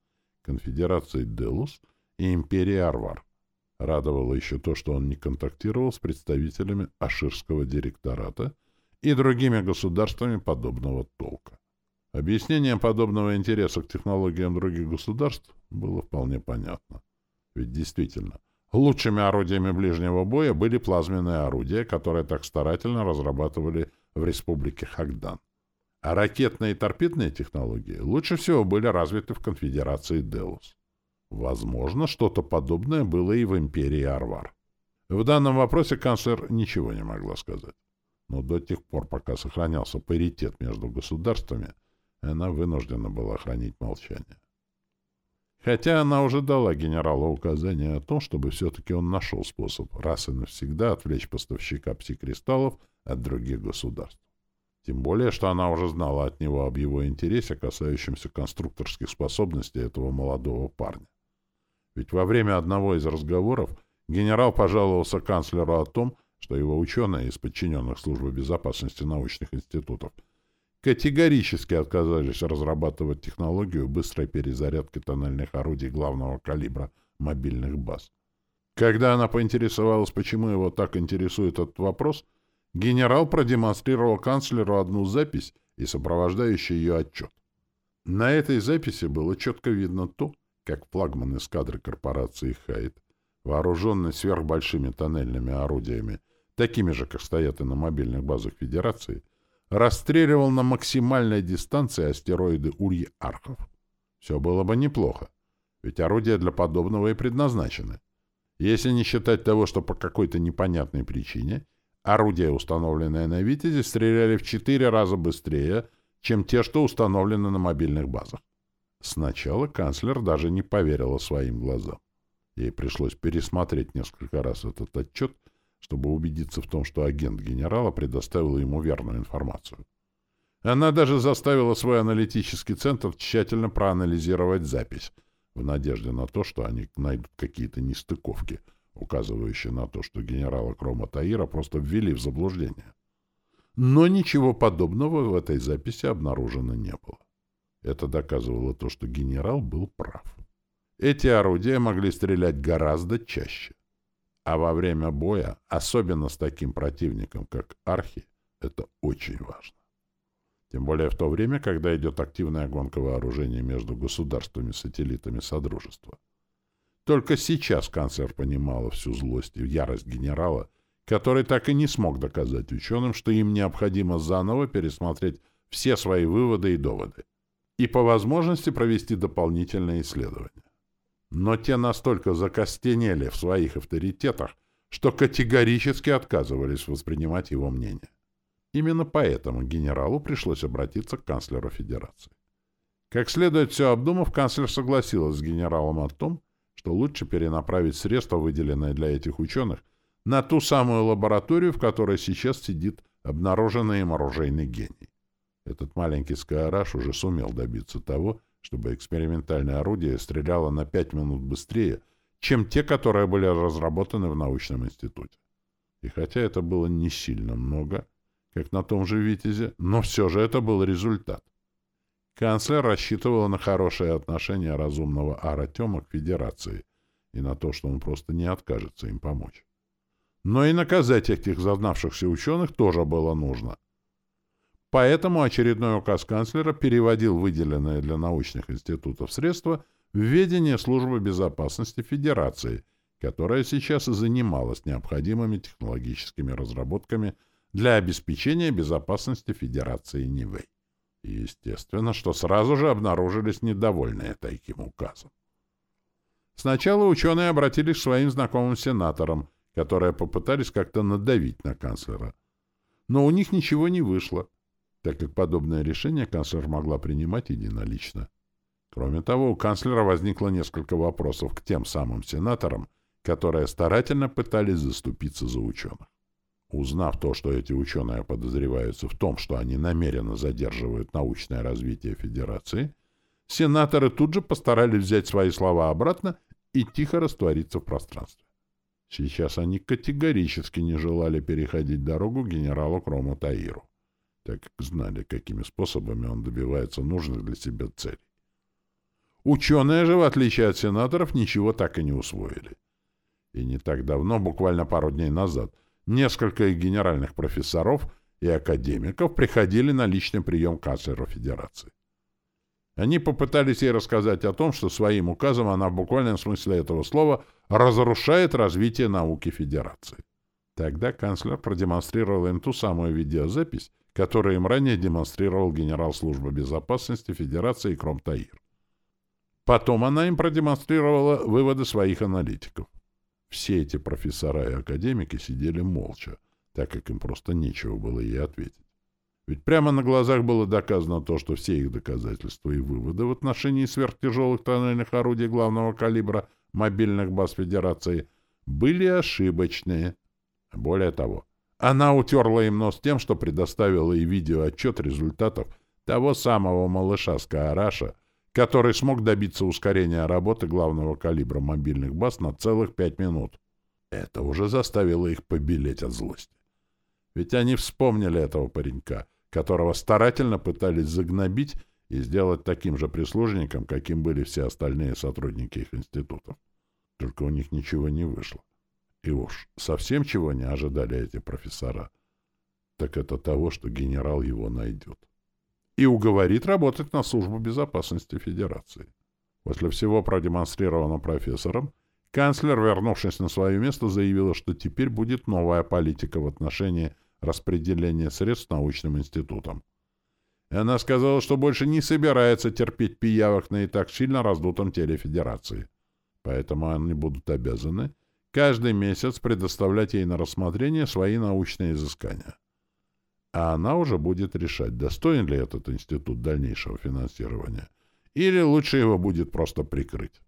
Конфедерации Делус и Империи Арвар. Радовало еще то, что он не контактировал с представителями Аширского директората и другими государствами подобного толка. Объяснение подобного интереса к технологиям других государств было вполне понятно. Ведь действительно, лучшими орудиями ближнего боя были плазменные орудия, которые так старательно разрабатывали в Республике Хагдан. А ракетные и торпедные технологии лучше всего были развиты в конфедерации Делус. Возможно, что-то подобное было и в империи Арвар. В данном вопросе канцлер ничего не могла сказать. Но до тех пор, пока сохранялся паритет между государствами, она вынуждена была хранить молчание. Хотя она уже дала генералу указание о том, чтобы все-таки он нашел способ раз и навсегда отвлечь поставщика псикристаллов от других государств. Тем более, что она уже знала от него об его интересе, касающемся конструкторских способностей этого молодого парня. Ведь во время одного из разговоров генерал пожаловался канцлеру о том, что его ученые из подчиненных службы безопасности научных институтов категорически отказались разрабатывать технологию быстрой перезарядки тоннельных орудий главного калибра мобильных баз. Когда она поинтересовалась, почему его так интересует этот вопрос, генерал продемонстрировал канцлеру одну запись и сопровождающий ее отчет. На этой записи было четко видно то, как флагман эскадры корпорации «Хайт», вооруженный сверхбольшими тоннельными орудиями, такими же, как стоят и на мобильных базах Федерации, расстреливал на максимальной дистанции астероиды Ульи-Архов. Все было бы неплохо, ведь орудия для подобного и предназначены. Если не считать того, что по какой-то непонятной причине орудия, установленные на «Витязе», стреляли в четыре раза быстрее, чем те, что установлены на мобильных базах. Сначала канцлер даже не поверила своим глазам. Ей пришлось пересмотреть несколько раз этот отчет, чтобы убедиться в том, что агент генерала предоставил ему верную информацию. Она даже заставила свой аналитический центр тщательно проанализировать запись, в надежде на то, что они найдут какие-то нестыковки, указывающие на то, что генерала Крома Таира просто ввели в заблуждение. Но ничего подобного в этой записи обнаружено не было. Это доказывало то, что генерал был прав. Эти орудия могли стрелять гораздо чаще. А во время боя, особенно с таким противником, как Архи, это очень важно. Тем более в то время, когда идет активная гонка вооружений между государствами-сателлитами Содружества. Только сейчас канцлер понимала всю злость и ярость генерала, который так и не смог доказать ученым, что им необходимо заново пересмотреть все свои выводы и доводы, и по возможности провести дополнительные исследования но те настолько закостенели в своих авторитетах, что категорически отказывались воспринимать его мнение. Именно поэтому генералу пришлось обратиться к канцлеру Федерации. Как следует все обдумав, канцлер согласилась с генералом о том, что лучше перенаправить средства, выделенные для этих ученых, на ту самую лабораторию, в которой сейчас сидит обнаруженный им оружейный гений. Этот маленький скайраш уже сумел добиться того, чтобы экспериментальное орудие стреляло на 5 минут быстрее, чем те, которые были разработаны в научном институте. И хотя это было не сильно много, как на том же «Витязе», но все же это был результат. Канцлер рассчитывал на хорошее отношение разумного Аратема к Федерации и на то, что он просто не откажется им помочь. Но и наказать этих зазнавшихся ученых тоже было нужно. Поэтому очередной указ канцлера переводил выделенные для научных институтов средства в ведение службы безопасности Федерации, которая сейчас и занималась необходимыми технологическими разработками для обеспечения безопасности Федерации Нивэй. Естественно, что сразу же обнаружились недовольные таким указом. Сначала ученые обратились к своим знакомым сенаторам, которые попытались как-то надавить на канцлера. Но у них ничего не вышло так как подобное решение канцлер могла принимать единолично. Кроме того, у канцлера возникло несколько вопросов к тем самым сенаторам, которые старательно пытались заступиться за ученых. Узнав то, что эти ученые подозреваются в том, что они намеренно задерживают научное развитие Федерации, сенаторы тут же постарались взять свои слова обратно и тихо раствориться в пространстве. Сейчас они категорически не желали переходить дорогу генералу Крому Таиру, так как знали, какими способами он добивается нужных для себя целей. Ученые же, в отличие от сенаторов, ничего так и не усвоили. И не так давно, буквально пару дней назад, несколько генеральных профессоров и академиков приходили на личный прием канцлера Федерации. Они попытались ей рассказать о том, что своим указом она в буквальном смысле этого слова разрушает развитие науки Федерации. Тогда канцлер продемонстрировал им ту самую видеозапись, которую им ранее демонстрировал генерал службы безопасности Федерации Кром Таир. Потом она им продемонстрировала выводы своих аналитиков. Все эти профессора и академики сидели молча, так как им просто нечего было ей ответить. Ведь прямо на глазах было доказано то, что все их доказательства и выводы в отношении сверхтяжелых тоннельных орудий главного калибра мобильных баз Федерации были ошибочные. Более того, она утерла им нос тем, что предоставила и видеоотчет результатов того самого малыша Скаараша, который смог добиться ускорения работы главного калибра мобильных баз на целых пять минут. Это уже заставило их побелеть от злости. Ведь они вспомнили этого паренька, которого старательно пытались загнобить и сделать таким же прислужником, каким были все остальные сотрудники их институтов. Только у них ничего не вышло. И уж совсем чего не ожидали эти профессора, так это того, что генерал его найдет и уговорит работать на службу безопасности Федерации. После всего продемонстрированного профессором, канцлер, вернувшись на свое место, заявила, что теперь будет новая политика в отношении распределения средств научным институтам. И она сказала, что больше не собирается терпеть пиявок на и так сильно раздутом теле Федерации. Поэтому они будут обязаны каждый месяц предоставлять ей на рассмотрение свои научные изыскания а она уже будет решать, достоин ли этот институт дальнейшего финансирования, или лучше его будет просто прикрыть.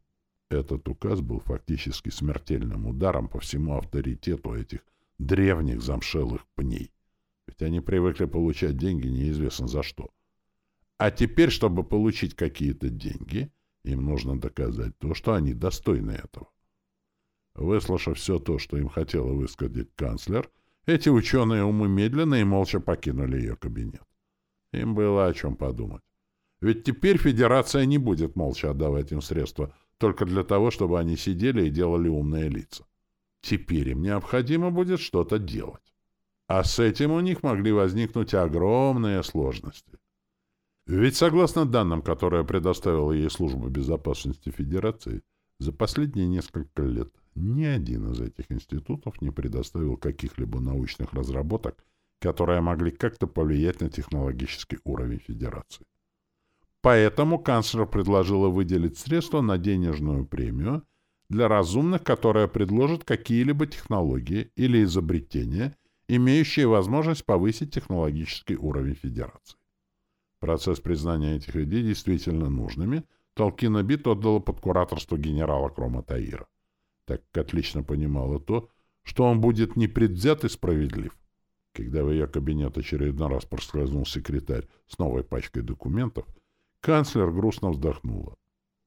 Этот указ был фактически смертельным ударом по всему авторитету этих древних замшелых пней. Ведь они привыкли получать деньги неизвестно за что. А теперь, чтобы получить какие-то деньги, им нужно доказать то, что они достойны этого. Выслушав все то, что им хотела высказать канцлер, эти ученые умы медленно и молча покинули ее кабинет. Им было о чем подумать. Ведь теперь Федерация не будет молча отдавать им средства только для того, чтобы они сидели и делали умные лица. Теперь им необходимо будет что-то делать. А с этим у них могли возникнуть огромные сложности. Ведь согласно данным, которые предоставила ей Служба безопасности Федерации, за последние несколько лет ни один из этих институтов не предоставил каких-либо научных разработок, которые могли как-то повлиять на технологический уровень Федерации. Поэтому канцлер предложила выделить средства на денежную премию для разумных, которые предложат какие-либо технологии или изобретения, имеющие возможность повысить технологический уровень Федерации. Процесс признания этих идей действительно нужными Толкина Бит отдала под кураторство генерала Крома Таира так как отлично понимала то, что он будет непредвзят и справедлив. Когда в ее кабинет очередной раз проскользнул секретарь с новой пачкой документов, канцлер грустно вздохнула.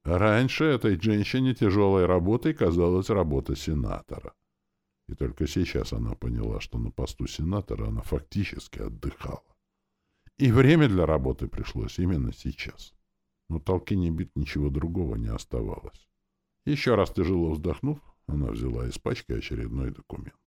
Раньше этой женщине тяжелой работой казалась работа сенатора. И только сейчас она поняла, что на посту сенатора она фактически отдыхала. И время для работы пришлось именно сейчас. Но Толкине бит ничего другого не оставалось. Еще раз тяжело вздохнув, она взяла из пачки очередной документ.